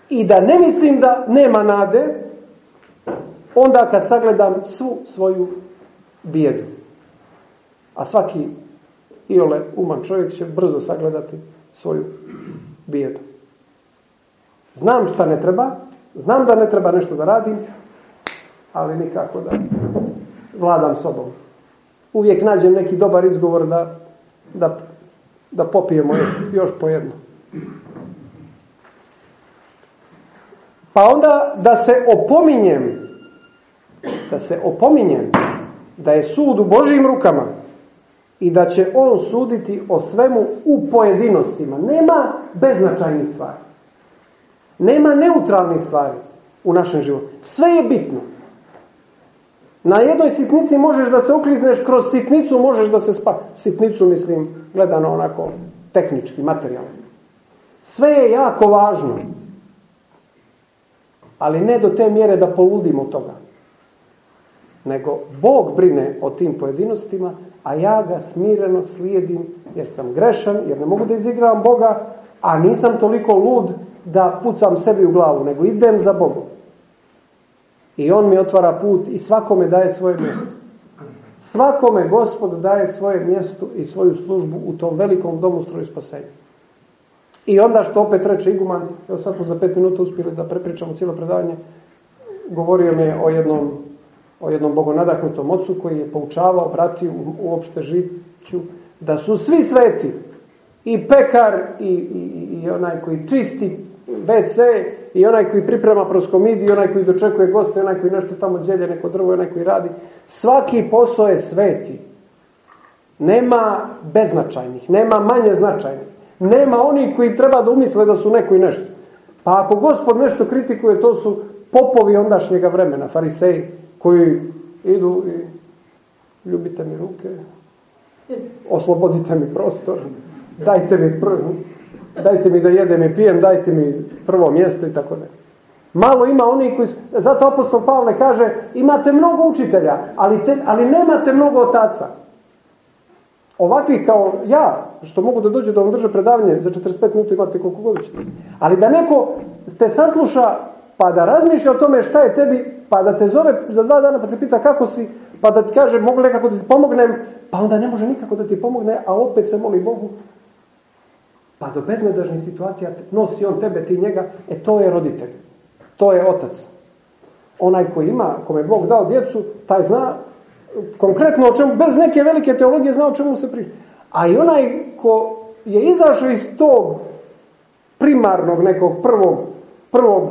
i da ne mislim da nema nade onda kad sagledam svu svoju bijedu. A svaki iole uman čovjek će brzo sagledati svoju bijedu. Znam šta ne treba, znam da ne treba nešto da radim, ali nikako da vladam sobom. Uvijek nađem neki dobar izgovor da, da, da popijemo još, još po jedno. Pa onda da se opominjem, da se opominjem da je sud u Božijim rukama i da će on suditi o svemu u pojedinostima. Nema beznačajnih stvari. Nema neutralnih stvari u našem životu. Sve je bitno. Na jednoj sitnici možeš da se uklizneš, kroz sitnicu možeš da se spa. Sitnicu mislim gledano onako tehnički, materijalno. Sve je jako važno. Ali ne do te mjere da poludimo toga. Nego Bog brine o tim pojedinostima, a ja ga smireno slijedim jer sam grešan, jer ne mogu da izigravam Boga, a nisam toliko lud da pucam sebi u glavu, nego idem za Bogom. I on mi otvara put i svakome daje svoje mjesto. Svakome gospod daje svoje mjesto i svoju službu u tom velikom domu stroju spasenja. I onda što opet reče iguman, evo sad smo za pet minuta uspjeli da prepričamo cijelo predavanje, govorio mi je o jednom, o jednom bogonadahnutom ocu koji je poučavao brati u, uopšte žiću da su svi sveti i pekar i, i, i onaj koji čisti WC i onaj koji priprema proskomidi i onaj koji dočekuje goste i onaj koji nešto tamo djelje neko drvo i onaj koji radi. Svaki posao je sveti. Nema beznačajnih nema manje značajnih. Nema onih koji treba da umisle da su neko i nešto. Pa ako gospod nešto kritikuje to su popovi ondašnjega vremena fariseji koji idu i ljubite mi ruke oslobodite mi prostor dajte mi prvo, dajte mi da jedem i pijem, dajte mi prvo mjesto i tako da. Malo ima oni koji, zato apostol Pavle kaže, imate mnogo učitelja, ali, te, ali nemate mnogo otaca. Ovakvih kao ja, što mogu da dođu da vam drže predavanje, za 45 minuta imate koliko god. Ali da neko te sasluša, pa da razmišlja o tome šta je tebi, pa da te zove za dva dana, pa te pita kako si, pa da ti kaže mogu nekako da ti pomognem, pa onda ne može nikako da ti pomogne, a opet se moli Bogu, pa do beznadežnih situacija nosi on tebe, ti njega, e to je roditelj. To je otac. Onaj koji ima, kome Bog dao djecu, taj zna konkretno o čemu, bez neke velike teologije zna o čemu se priča. A i onaj ko je izašao iz tog primarnog nekog prvog, prvog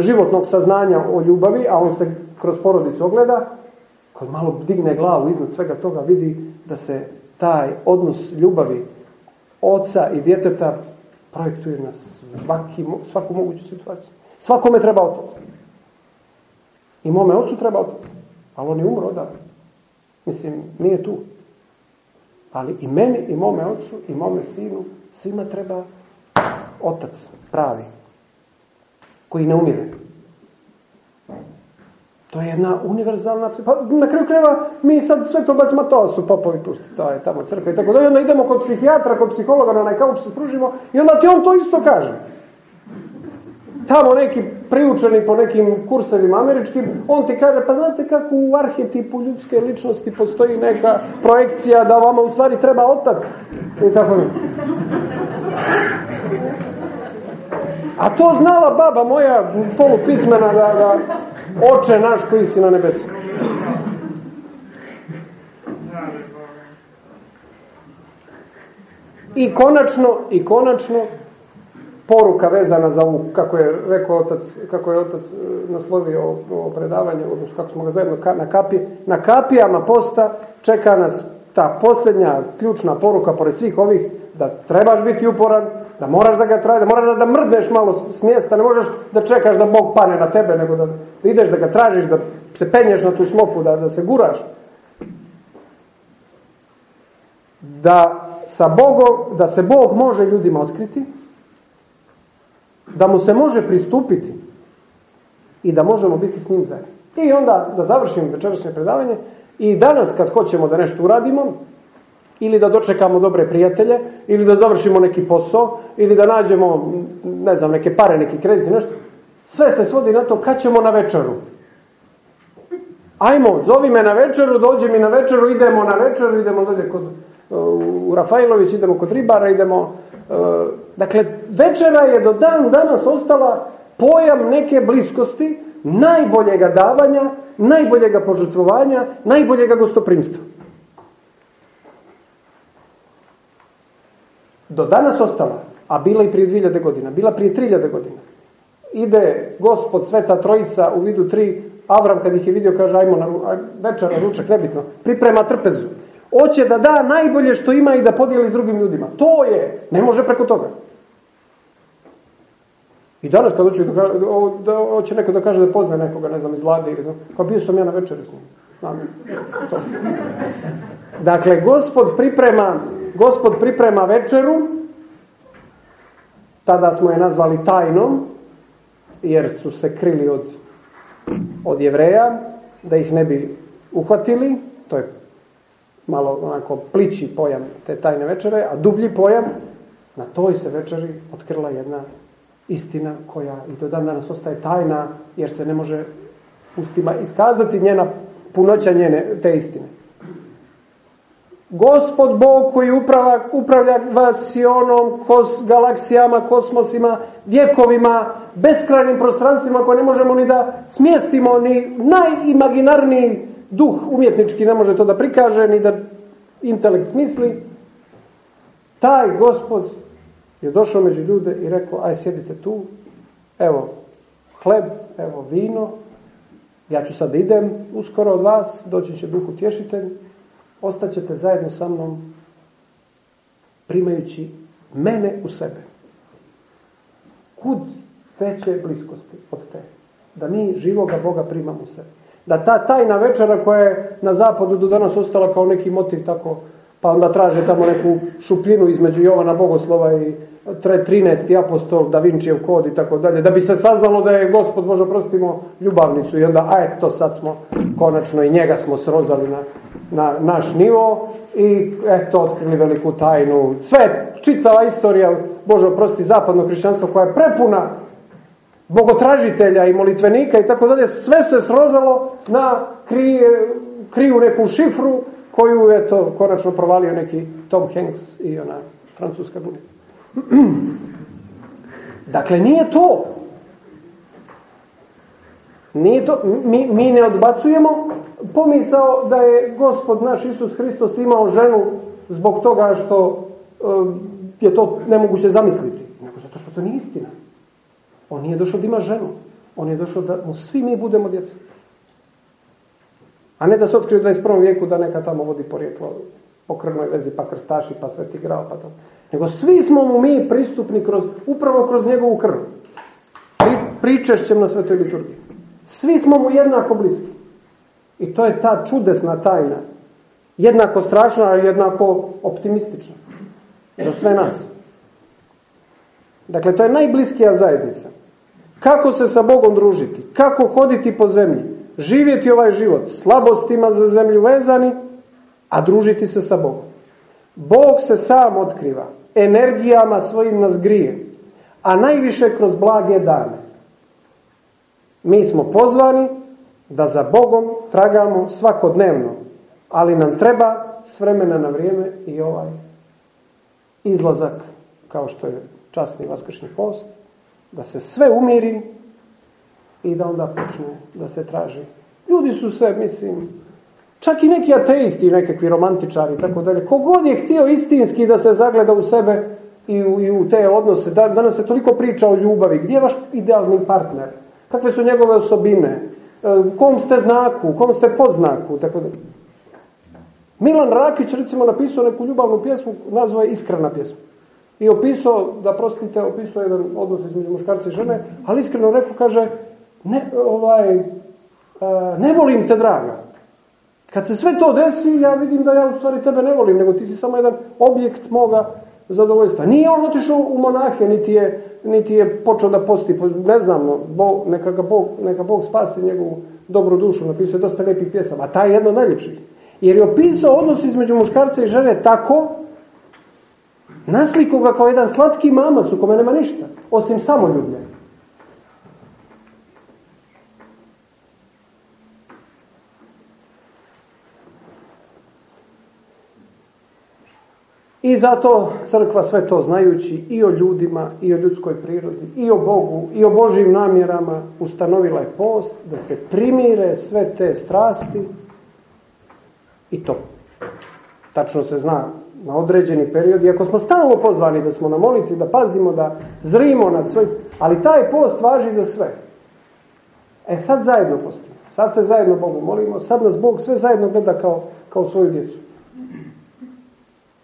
životnog saznanja o ljubavi, a on se kroz porodicu ogleda, koji malo digne glavu iznad svega toga, vidi da se taj odnos ljubavi oca i djeteta projektuje na svaki, svaku moguću situaciju. Svakome treba otac. I mome ocu treba otac. Ali on je umro da. Mislim, nije tu. Ali i meni, i mome ocu, i mome sinu, svima treba otac pravi. Koji ne umire. To je jedna univerzalna... Pa na kraju krajeva mi sad sve to bacimo, to su popovi pusti, to je tamo crkva i tako da. I onda idemo kod psihijatra, kod psihologa na kauč se pružimo i onda ti on to isto kaže. Tamo neki priučeni po nekim kursevima američkim, on ti kaže, pa znate kako u arhetipu ljudske ličnosti postoji neka projekcija da vama u stvari treba otac. I tako da. A to znala baba moja polupismena da, da oče naš koji si na nebesu. I konačno, i konačno, poruka vezana za ovu, kako je rekao otac, kako je otac e, naslovio ovo, predavanje, odnosno kako smo ga zajedno na kapi, na kapijama posta čeka nas ta posljednja ključna poruka pored svih ovih da trebaš biti uporan, da moraš da ga tražiš, da moraš da, da mrdneš malo s mjesta, ne možeš da čekaš da Bog pane na tebe, nego da, da ideš da ga tražiš, da se penješ na tu smopu, da, da se guraš. Da, sa Bogom, da se Bog može ljudima otkriti, da mu se može pristupiti i da možemo biti s njim zajedno. I onda da završim večerašnje predavanje i danas kad hoćemo da nešto uradimo, ili da dočekamo dobre prijatelje, ili da završimo neki posao, ili da nađemo, ne znam, neke pare, neki kredit, nešto. Sve se svodi na to kad ćemo na večeru. Ajmo, zovi me na večeru, dođe mi na večeru, idemo na večeru, idemo dolje kod, u Rafajlović, idemo kod ribara, idemo... Dakle, večera je do dan danas ostala pojam neke bliskosti, najboljega davanja, najboljega požrtvovanja, najboljega gostoprimstva. Do danas ostala, a bila i prije 2000 godina, bila prije 3000 godina. Ide gospod Sveta Trojica u vidu tri, Avram kad ih je vidio kaže ajmo na večera, ručak, nebitno, priprema trpezu. Hoće da da najbolje što ima i da podijeli s drugim ljudima. To je, ne može preko toga. I danas kad hoće, da, hoće neko da kaže da pozna nekoga, ne znam, iz vlade ili kao bio sam ja na večeri s njim. Dakle, gospod priprema gospod priprema večeru, tada smo je nazvali tajnom, jer su se krili od, od jevreja, da ih ne bi uhvatili, to je malo onako plići pojam te tajne večere, a dublji pojam, na toj se večeri otkrila jedna istina koja i do dan danas ostaje tajna, jer se ne može ustima iskazati njena punoća njene te istine. Gospod Bog koji uprava, upravlja vasionom, kos, galaksijama, kosmosima, vjekovima, beskrajnim prostranstvima koje ne možemo ni da smjestimo, ni najimaginarniji duh umjetnički ne može to da prikaže, ni da intelekt smisli. Taj gospod je došao među ljude i rekao, aj sjedite tu, evo hleb, evo vino, ja ću sad idem uskoro od vas, doći će duh utješitelj, ostaćete zajedno sa mnom primajući mene u sebe. Kud veće bliskosti od te? Da mi živoga Boga primamo u sebe. Da ta tajna večera koja je na zapadu do danas ostala kao neki motiv tako, pa onda traže tamo neku šupljinu između Jovana Bogoslova i 13. apostol Da Vincijev kod i tako dalje, da bi se saznalo da je gospod, možda prostimo, ljubavnicu i onda, a eto, sad smo konačno i njega smo srozali na, na naš nivo i eto, otkrili veliku tajnu. Sve, čitava istorija, Bože oprosti, zapadno hrišćanstvo koja je prepuna bogotražitelja i molitvenika i tako dalje, sve se srozalo na krije, kriju neku šifru koju je to konačno provalio neki Tom Hanks i ona francuska glumica. Dakle, nije to. Nije to, mi, mi ne odbacujemo pomisao da je gospod naš Isus Hristos imao ženu zbog toga što uh, je to nemoguće zamisliti. Nego zato što to nije istina. On nije došao da ima ženu. On je došao da mu svi mi budemo djeca. A ne da se otkrije u 21. vijeku da neka tamo vodi porijeklo po krvnoj vezi, pa krstaši, pa sveti grao, pa to. Nego svi smo mu mi pristupni kroz, upravo kroz njegovu krv. Pri, pričešćem na svetoj liturgiji. Svi smo mu jednako bliski. I to je ta čudesna tajna. Jednako strašna, ali jednako optimistična. Za sve nas. Dakle, to je najbliskija zajednica. Kako se sa Bogom družiti? Kako hoditi po zemlji? Živjeti ovaj život slabostima za zemlju vezani, a družiti se sa Bogom. Bog se sam otkriva, energijama svojim nas grije, a najviše kroz blage dane. Mi smo pozvani da za Bogom tragamo svakodnevno, ali nam treba s vremena na vrijeme i ovaj izlazak, kao što je časni vaskršnji post, da se sve umiri i da onda počne da se traži. Ljudi su se, mislim, čak i neki ateisti, nekakvi romantičari i tako dalje, kogod je htio istinski da se zagleda u sebe i u, i u te odnose, da, danas se toliko priča o ljubavi, gdje je vaš idealni partner, kakve su njegove osobine, u kom ste znaku, u kom ste podznaku, tako da. Milan Rakić recimo napisao neku ljubavnu pjesmu, nazvao je Iskrena pjesma. I opisao, da prostite, opisao jedan odnos između muškarca i žene, ali iskreno rekao, kaže, ne, ovaj, ne volim te draga. Kad se sve to desi, ja vidim da ja u stvari tebe ne volim, nego ti si samo jedan objekt moga zadovoljstva. Nije on otišao u monahe, niti je, niti je počeo da posti, ne znam, Bog, neka, ga Bog, neka Bog spasi njegovu dobru dušu, napisao je dosta lijepih pjesama, a taj je jedno najljepših. Jer je opisao odnos između muškarca i žene tako, nasliku ga kao jedan slatki mamac u kome nema ništa, osim samoljublja. I zato crkva sve to znajući i o ljudima, i o ljudskoj prirodi, i o Bogu, i o Božim namjerama ustanovila je post da se primire sve te strasti i to tačno se zna na određeni period, iako smo stalno pozvani da smo na molitvi, da pazimo, da zrimo nad svoj... Ali taj post važi za sve. E sad zajedno postimo. Sad se zajedno Bogu molimo, sad nas Bog sve zajedno gleda kao, kao svoju djecu.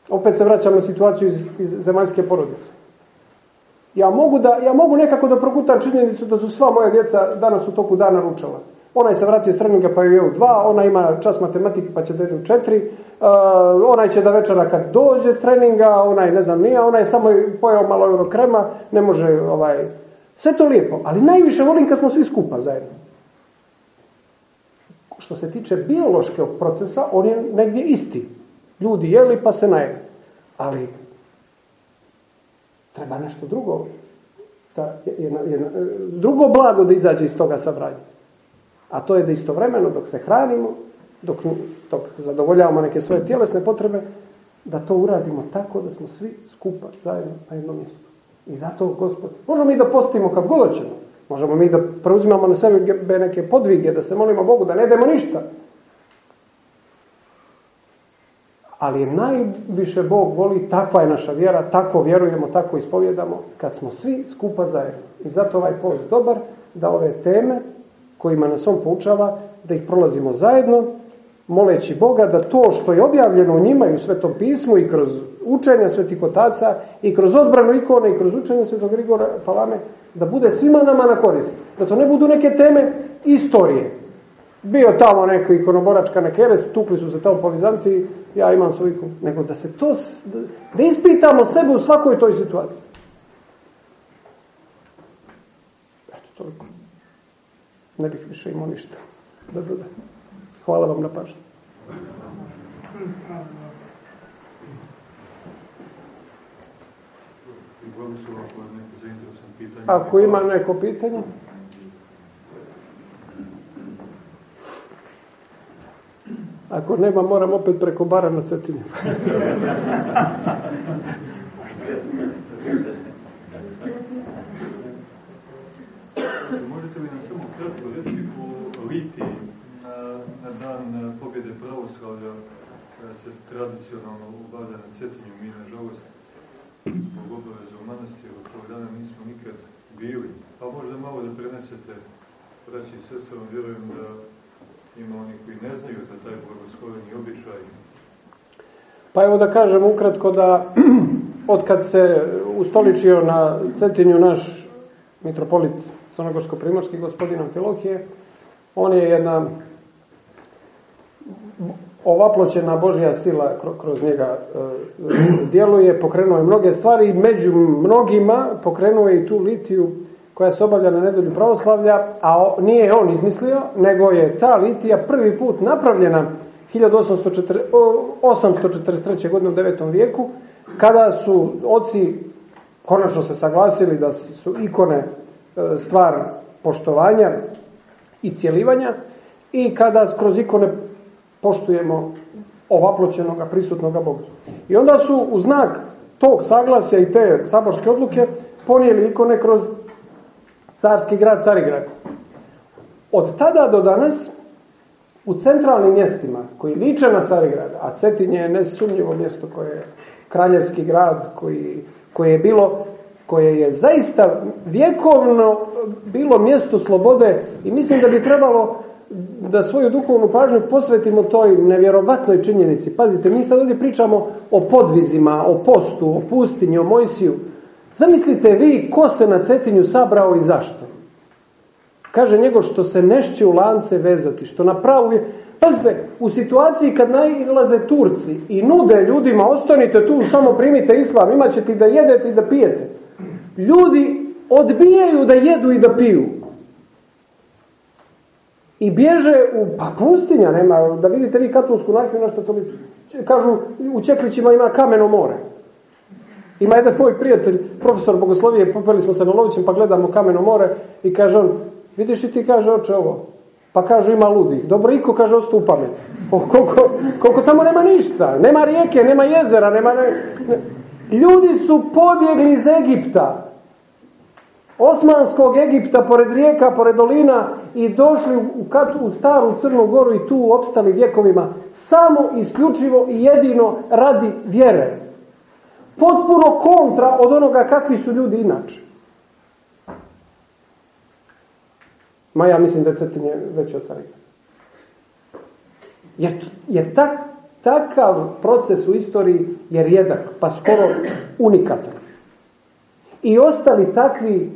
Opet se vraćam na situaciju iz, iz zemaljske porodice. Ja mogu, da, ja mogu nekako da progutam činjenicu da su sva moja djeca danas u toku dana ručala. Onaj se vratio iz treninga pa je u dva, ona ima čas matematike pa će da u četiri, uh, onaj će da večera kad dođe s treninga, onaj ne znam nije, onaj samo pojao malo eurokrema, ne može ovaj... Sve to lijepo, ali najviše volim kad smo svi skupa zajedno. Što se tiče biološkog procesa, on je negdje isti. Ljudi jeli pa se najeli. Ali treba nešto drugo. Da, jedna, jedna, drugo blago da izađe iz toga sabranja. A to je da istovremeno dok se hranimo, dok, dok zadovoljavamo neke svoje tjelesne potrebe, da to uradimo tako da smo svi skupa zajedno na jednom mjestu. I zato, gospod, možemo mi da postimo kad god hoćemo. Možemo mi da preuzimamo na sebe neke podvige, da se molimo Bogu, da ne idemo ništa. Ali najviše Bog voli, takva je naša vjera, tako vjerujemo, tako ispovjedamo, kad smo svi skupa zajedno. I zato ovaj post dobar, da ove teme kojima nas on poučava, da ih prolazimo zajedno, moleći Boga da to što je objavljeno u njima i u Svetom pismu i kroz učenja svetih otaca i kroz odbranu ikone i kroz učenje Svetog Grigora Palame, da bude svima nama na korist. Da to ne budu neke teme istorije. Bio tamo neko ikonoboračka nekeres, tukli su se tamo po Vizantiji, ja imam svoju Nego da se to, da ispitamo sebe u svakoj toj situaciji. Eto, toliko. Ne bih više imao ništa da dodam. Hvala vam na pažnju. Ako ima neko pitanje? Ako nema, moram opet preko bara na Cetinju. Možete li nam samo kratko reći o litiji na, na dan pobjede pravoslavlja koja se tradicionalno obavlja na Cetinju. Mi, nažalost, zbog obaveza u manastiru, tog dana nismo nikad bili. Pa možda malo da prenesete, braći i sestrom, vjerujem da ima oni koji ne znaju za taj blagosloveni običaj. Pa evo da kažem ukratko da od kad se ustoličio na Cetinju naš mitropolit Crnogorsko-primorski gospodin Amfilohije, on je jedna ovaploćena Božja sila kroz njega e, djeluje, pokrenuo je mnoge stvari i među mnogima pokrenuo je i tu litiju koja se obavlja na nedelju pravoslavlja, a nije on izmislio, nego je ta litija prvi put napravljena 1843. godine u 9. vijeku, kada su oci konačno se saglasili da su ikone e, stvar poštovanja i cjelivanja i kada kroz ikone poštujemo ovaploćenog prisutnog Boga. I onda su u znak tog saglasja i te saborske odluke ponijeli ikone kroz carski grad Carigrad. Od tada do danas u centralnim mjestima koji liče na Carigrad, a Cetinje je nesumnjivo mjesto koje je kraljevski grad koji, koje je bilo koje je zaista vjekovno bilo mjesto slobode i mislim da bi trebalo da svoju duhovnu pažnju posvetimo toj nevjerovatnoj činjenici. Pazite, mi sad ovdje pričamo o podvizima, o postu, o pustinji, o Mojsiju. Zamislite vi ko se na Cetinju sabrao i zašto. Kaže njego što se nešće u lance vezati, što na pravu. Pazite, u situaciji kad najlaze Turci i nude ljudima, ostanite tu, samo primite islam, imat ćete da jedete i da pijete. Ljudi odbijaju da jedu i da piju. I bježe u, pa pustinja nema, da vidite vi katolsku nakon na što to liči. Kažu, u Čeklićima ima kameno more. Ima jedan moj prijatelj, profesor bogoslovije, popeli smo se na Lovićem pa gledamo kameno more i kaže on, vidiš i ti kaže oče ovo. Pa kaže ima ludih. Dobro, iko kaže ostao u pamet. koliko, koliko tamo nema ništa. Nema rijeke, nema jezera, nema... Ne, Ljudi su pobjegli iz Egipta. Osmanskog Egipta, pored rijeka, pored dolina i došli u, katu, u staru Crnu Goru i tu opstali vjekovima. Samo, isključivo i jedino radi vjere. Potpuno kontra od onoga kakvi su ljudi inače. Ma ja mislim da je Cetinje veći od carina. Jer, jer tak, takav proces u istoriji je rijedak, pa skoro unikatan. I ostali takvi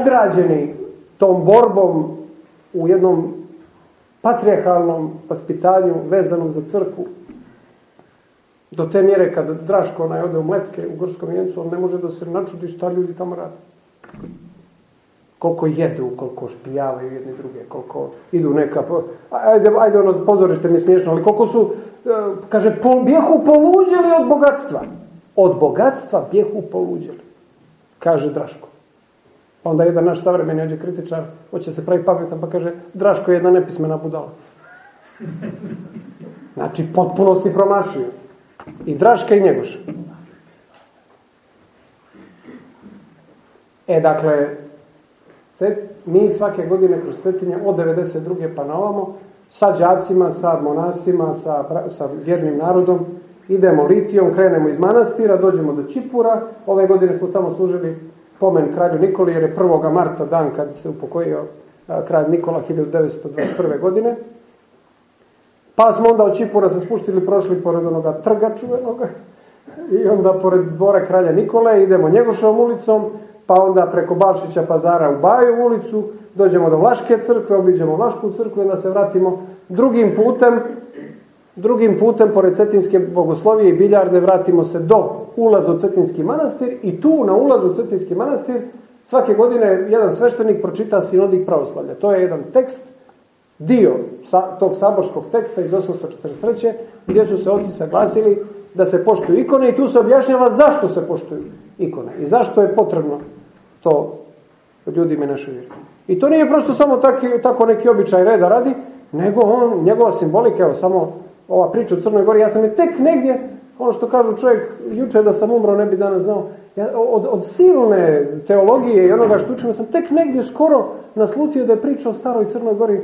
ograđeni tom borbom u jednom patrijarhalnom vaspitanju vezanom za crku, do te mjere kad Draško onaj ode u Mletke u Gorskom Jencu, on ne može da se načudi šta ljudi tamo rade. Koliko jedu, koliko špijavaju jedni druge, koliko idu neka... Ajde, ajde ono, pozorište mi smiješno, ali koliko su, e, kaže, pol, bijehu poluđeli od bogatstva. Od bogatstva bijehu poluđeli, kaže Draško. Pa onda jedan naš savremeni ođe kritičar, hoće se pravi pametan, pa kaže, Draško je jedna nepismena budala. Znači, potpuno si promašio. I Draška i Njegoša. E, dakle, mi svake godine kroz Svetinje od 92. pa na ovamo, sa đacima, sa monasima, sa, sa vjernim narodom, idemo litijom, krenemo iz manastira, dođemo do Čipura. Ove godine smo tamo služili pomen kralju Nikoli, jer je 1. marta dan kad se upokojio kralj Nikola 1921. godine. Pa smo onda od Čipura se spuštili, prošli pored onoga trga čuvenoga i onda pored dvora kralja Nikole idemo Njegošovom ulicom, pa onda preko Balšića pazara u Baju ulicu, dođemo do Vlaške crkve, obiđemo Vlašku crkvu i onda se vratimo drugim putem, drugim putem pored Cetinske bogoslovije i Biljarde vratimo se do ulaza u Cetinski manastir i tu na ulazu u Cetinski manastir svake godine jedan sveštenik pročita sinodik pravoslavlja. To je jedan tekst, dio tog saborskog teksta iz 843. gdje su se oci saglasili da se poštuju ikone i tu se objašnjava zašto se poštuju ikone i zašto je potrebno to ljudima našoj vjeri. I to nije prosto samo taki, tako neki običaj reda radi, nego on, njegova simbolika, evo samo ova priča u Crnoj Gori, ja sam je tek negdje, ono što kažu čovjek, juče da sam umro ne bi danas znao, ja, od, od silne teologije i onoga što učimo sam tek negdje skoro naslutio da je priča o staroj Crnoj Gori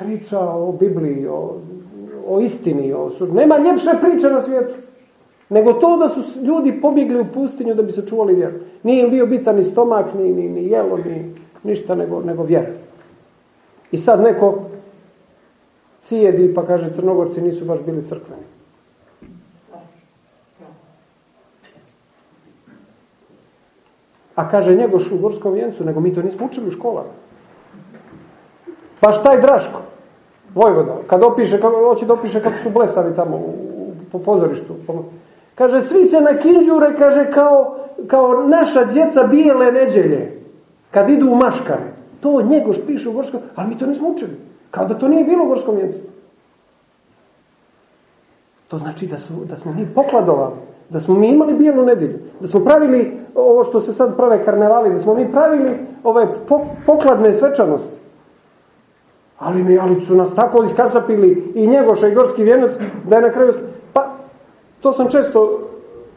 priča o Bibliji, o, o istini, o, nema ljepše priče na svijetu. Nego to da su ljudi pobjegli u pustinju da bi se čuvali vjeru. Nije im bio bitan ni stomak, ni, ni, ni jelo, ni ništa nego, nego vjera. I sad neko cijedi pa kaže crnogorci nisu baš bili crkveni. A kaže Njegoš u Gorskom vjencu, nego mi to nismo učili u školama. Baš taj Draško, Vojvoda, kad opiše, kako, hoće da opiše kako su blesavi tamo u, u, po pozorištu. Kaže, svi se na kinđure, kaže, kao, kao naša djeca bijele neđelje, kad idu u maškare. To Njegoš piše u Gorskom, ali mi to nismo učili. Kao da to nije bilo u Gorskom vjencu. To znači da, su, da smo mi pokladovali, da smo mi imali bijelu nedjelju, da smo pravili ovo što se sad prave karnevali, da smo mi pravili ove pokladne svečanosti. Ali, mi, ali su nas tako iskasapili i Njegoša i Gorski vjenac da je na kraju... Pa, to sam često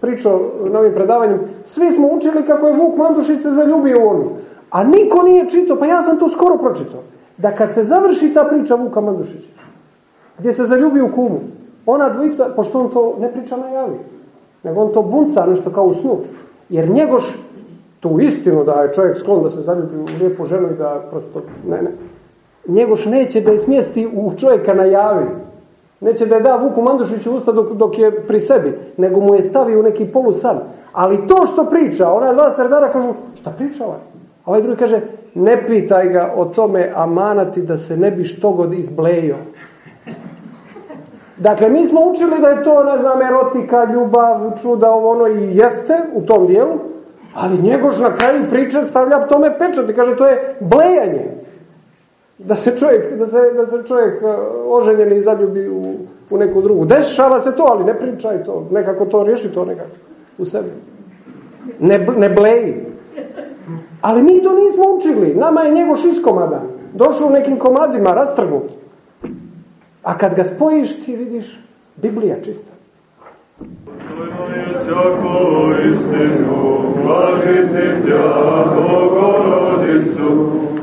pričao na ovim predavanjem. Svi smo učili kako je Vuk Mandušić se zaljubio u onu. A niko nije čitao, pa ja sam to skoro pročitao. Da kad se završi ta priča Vuka Mandušića, gdje se zaljubi u kumu, ona dvojica, pošto on to ne priča na javi, nego on to bunca nešto kao u snu. Jer njegoš tu istinu da je čovjek sklon da se zaljubi u lijepu ženu i da prosto, ne, ne. Njegoš neće da je smjesti u čovjeka na javi. Neće da je da Vuku Mandušiću usta dok, dok je pri sebi, nego mu je stavio u neki polusan. Ali to što priča, ona dva sredara kažu, šta priča ovaj? A ovaj drugi kaže, ne pitaj ga o tome amanati da se ne bi što god izblejio. Dakle, mi smo učili da je to, ne znam, erotika, ljubav, čuda, ovo ono i jeste u tom dijelu, ali njegoš na kraju priče stavlja tome pečat i kaže to je blejanje. Da se čovjek, da se, da se čovjek e, oženjeni zaljubi u, u neku drugu. Dešava se to, ali ne pričaj to. Nekako to riješi to nekako u sebi. Ne, ne bleji. Ali mi to nismo učili. Nama je njegoš iskomadan. Došao u nekim komadima, rastrgnut. A kad ga spojiš, ti vidiš Biblija čista. Istinu, Bogorodicu,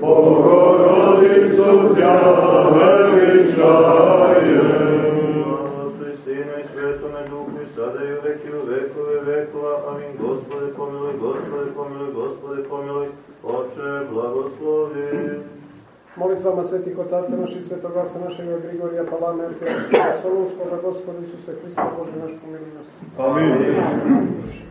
Bogorodicu tja veličaje. Sine i Svetome Duhu i sada i u veki u vekove vekova. Amin. Gospode pomiluj, Gospode pomiluj, Gospode pomiluj. Oče, blagoslovi molitvama svetih otaca naših svetog oca našega Grigorija Palame, Arhiopskog, Solunskog, Gospoda Isuse Hrista, Bože naš pomiluj nas. Amin.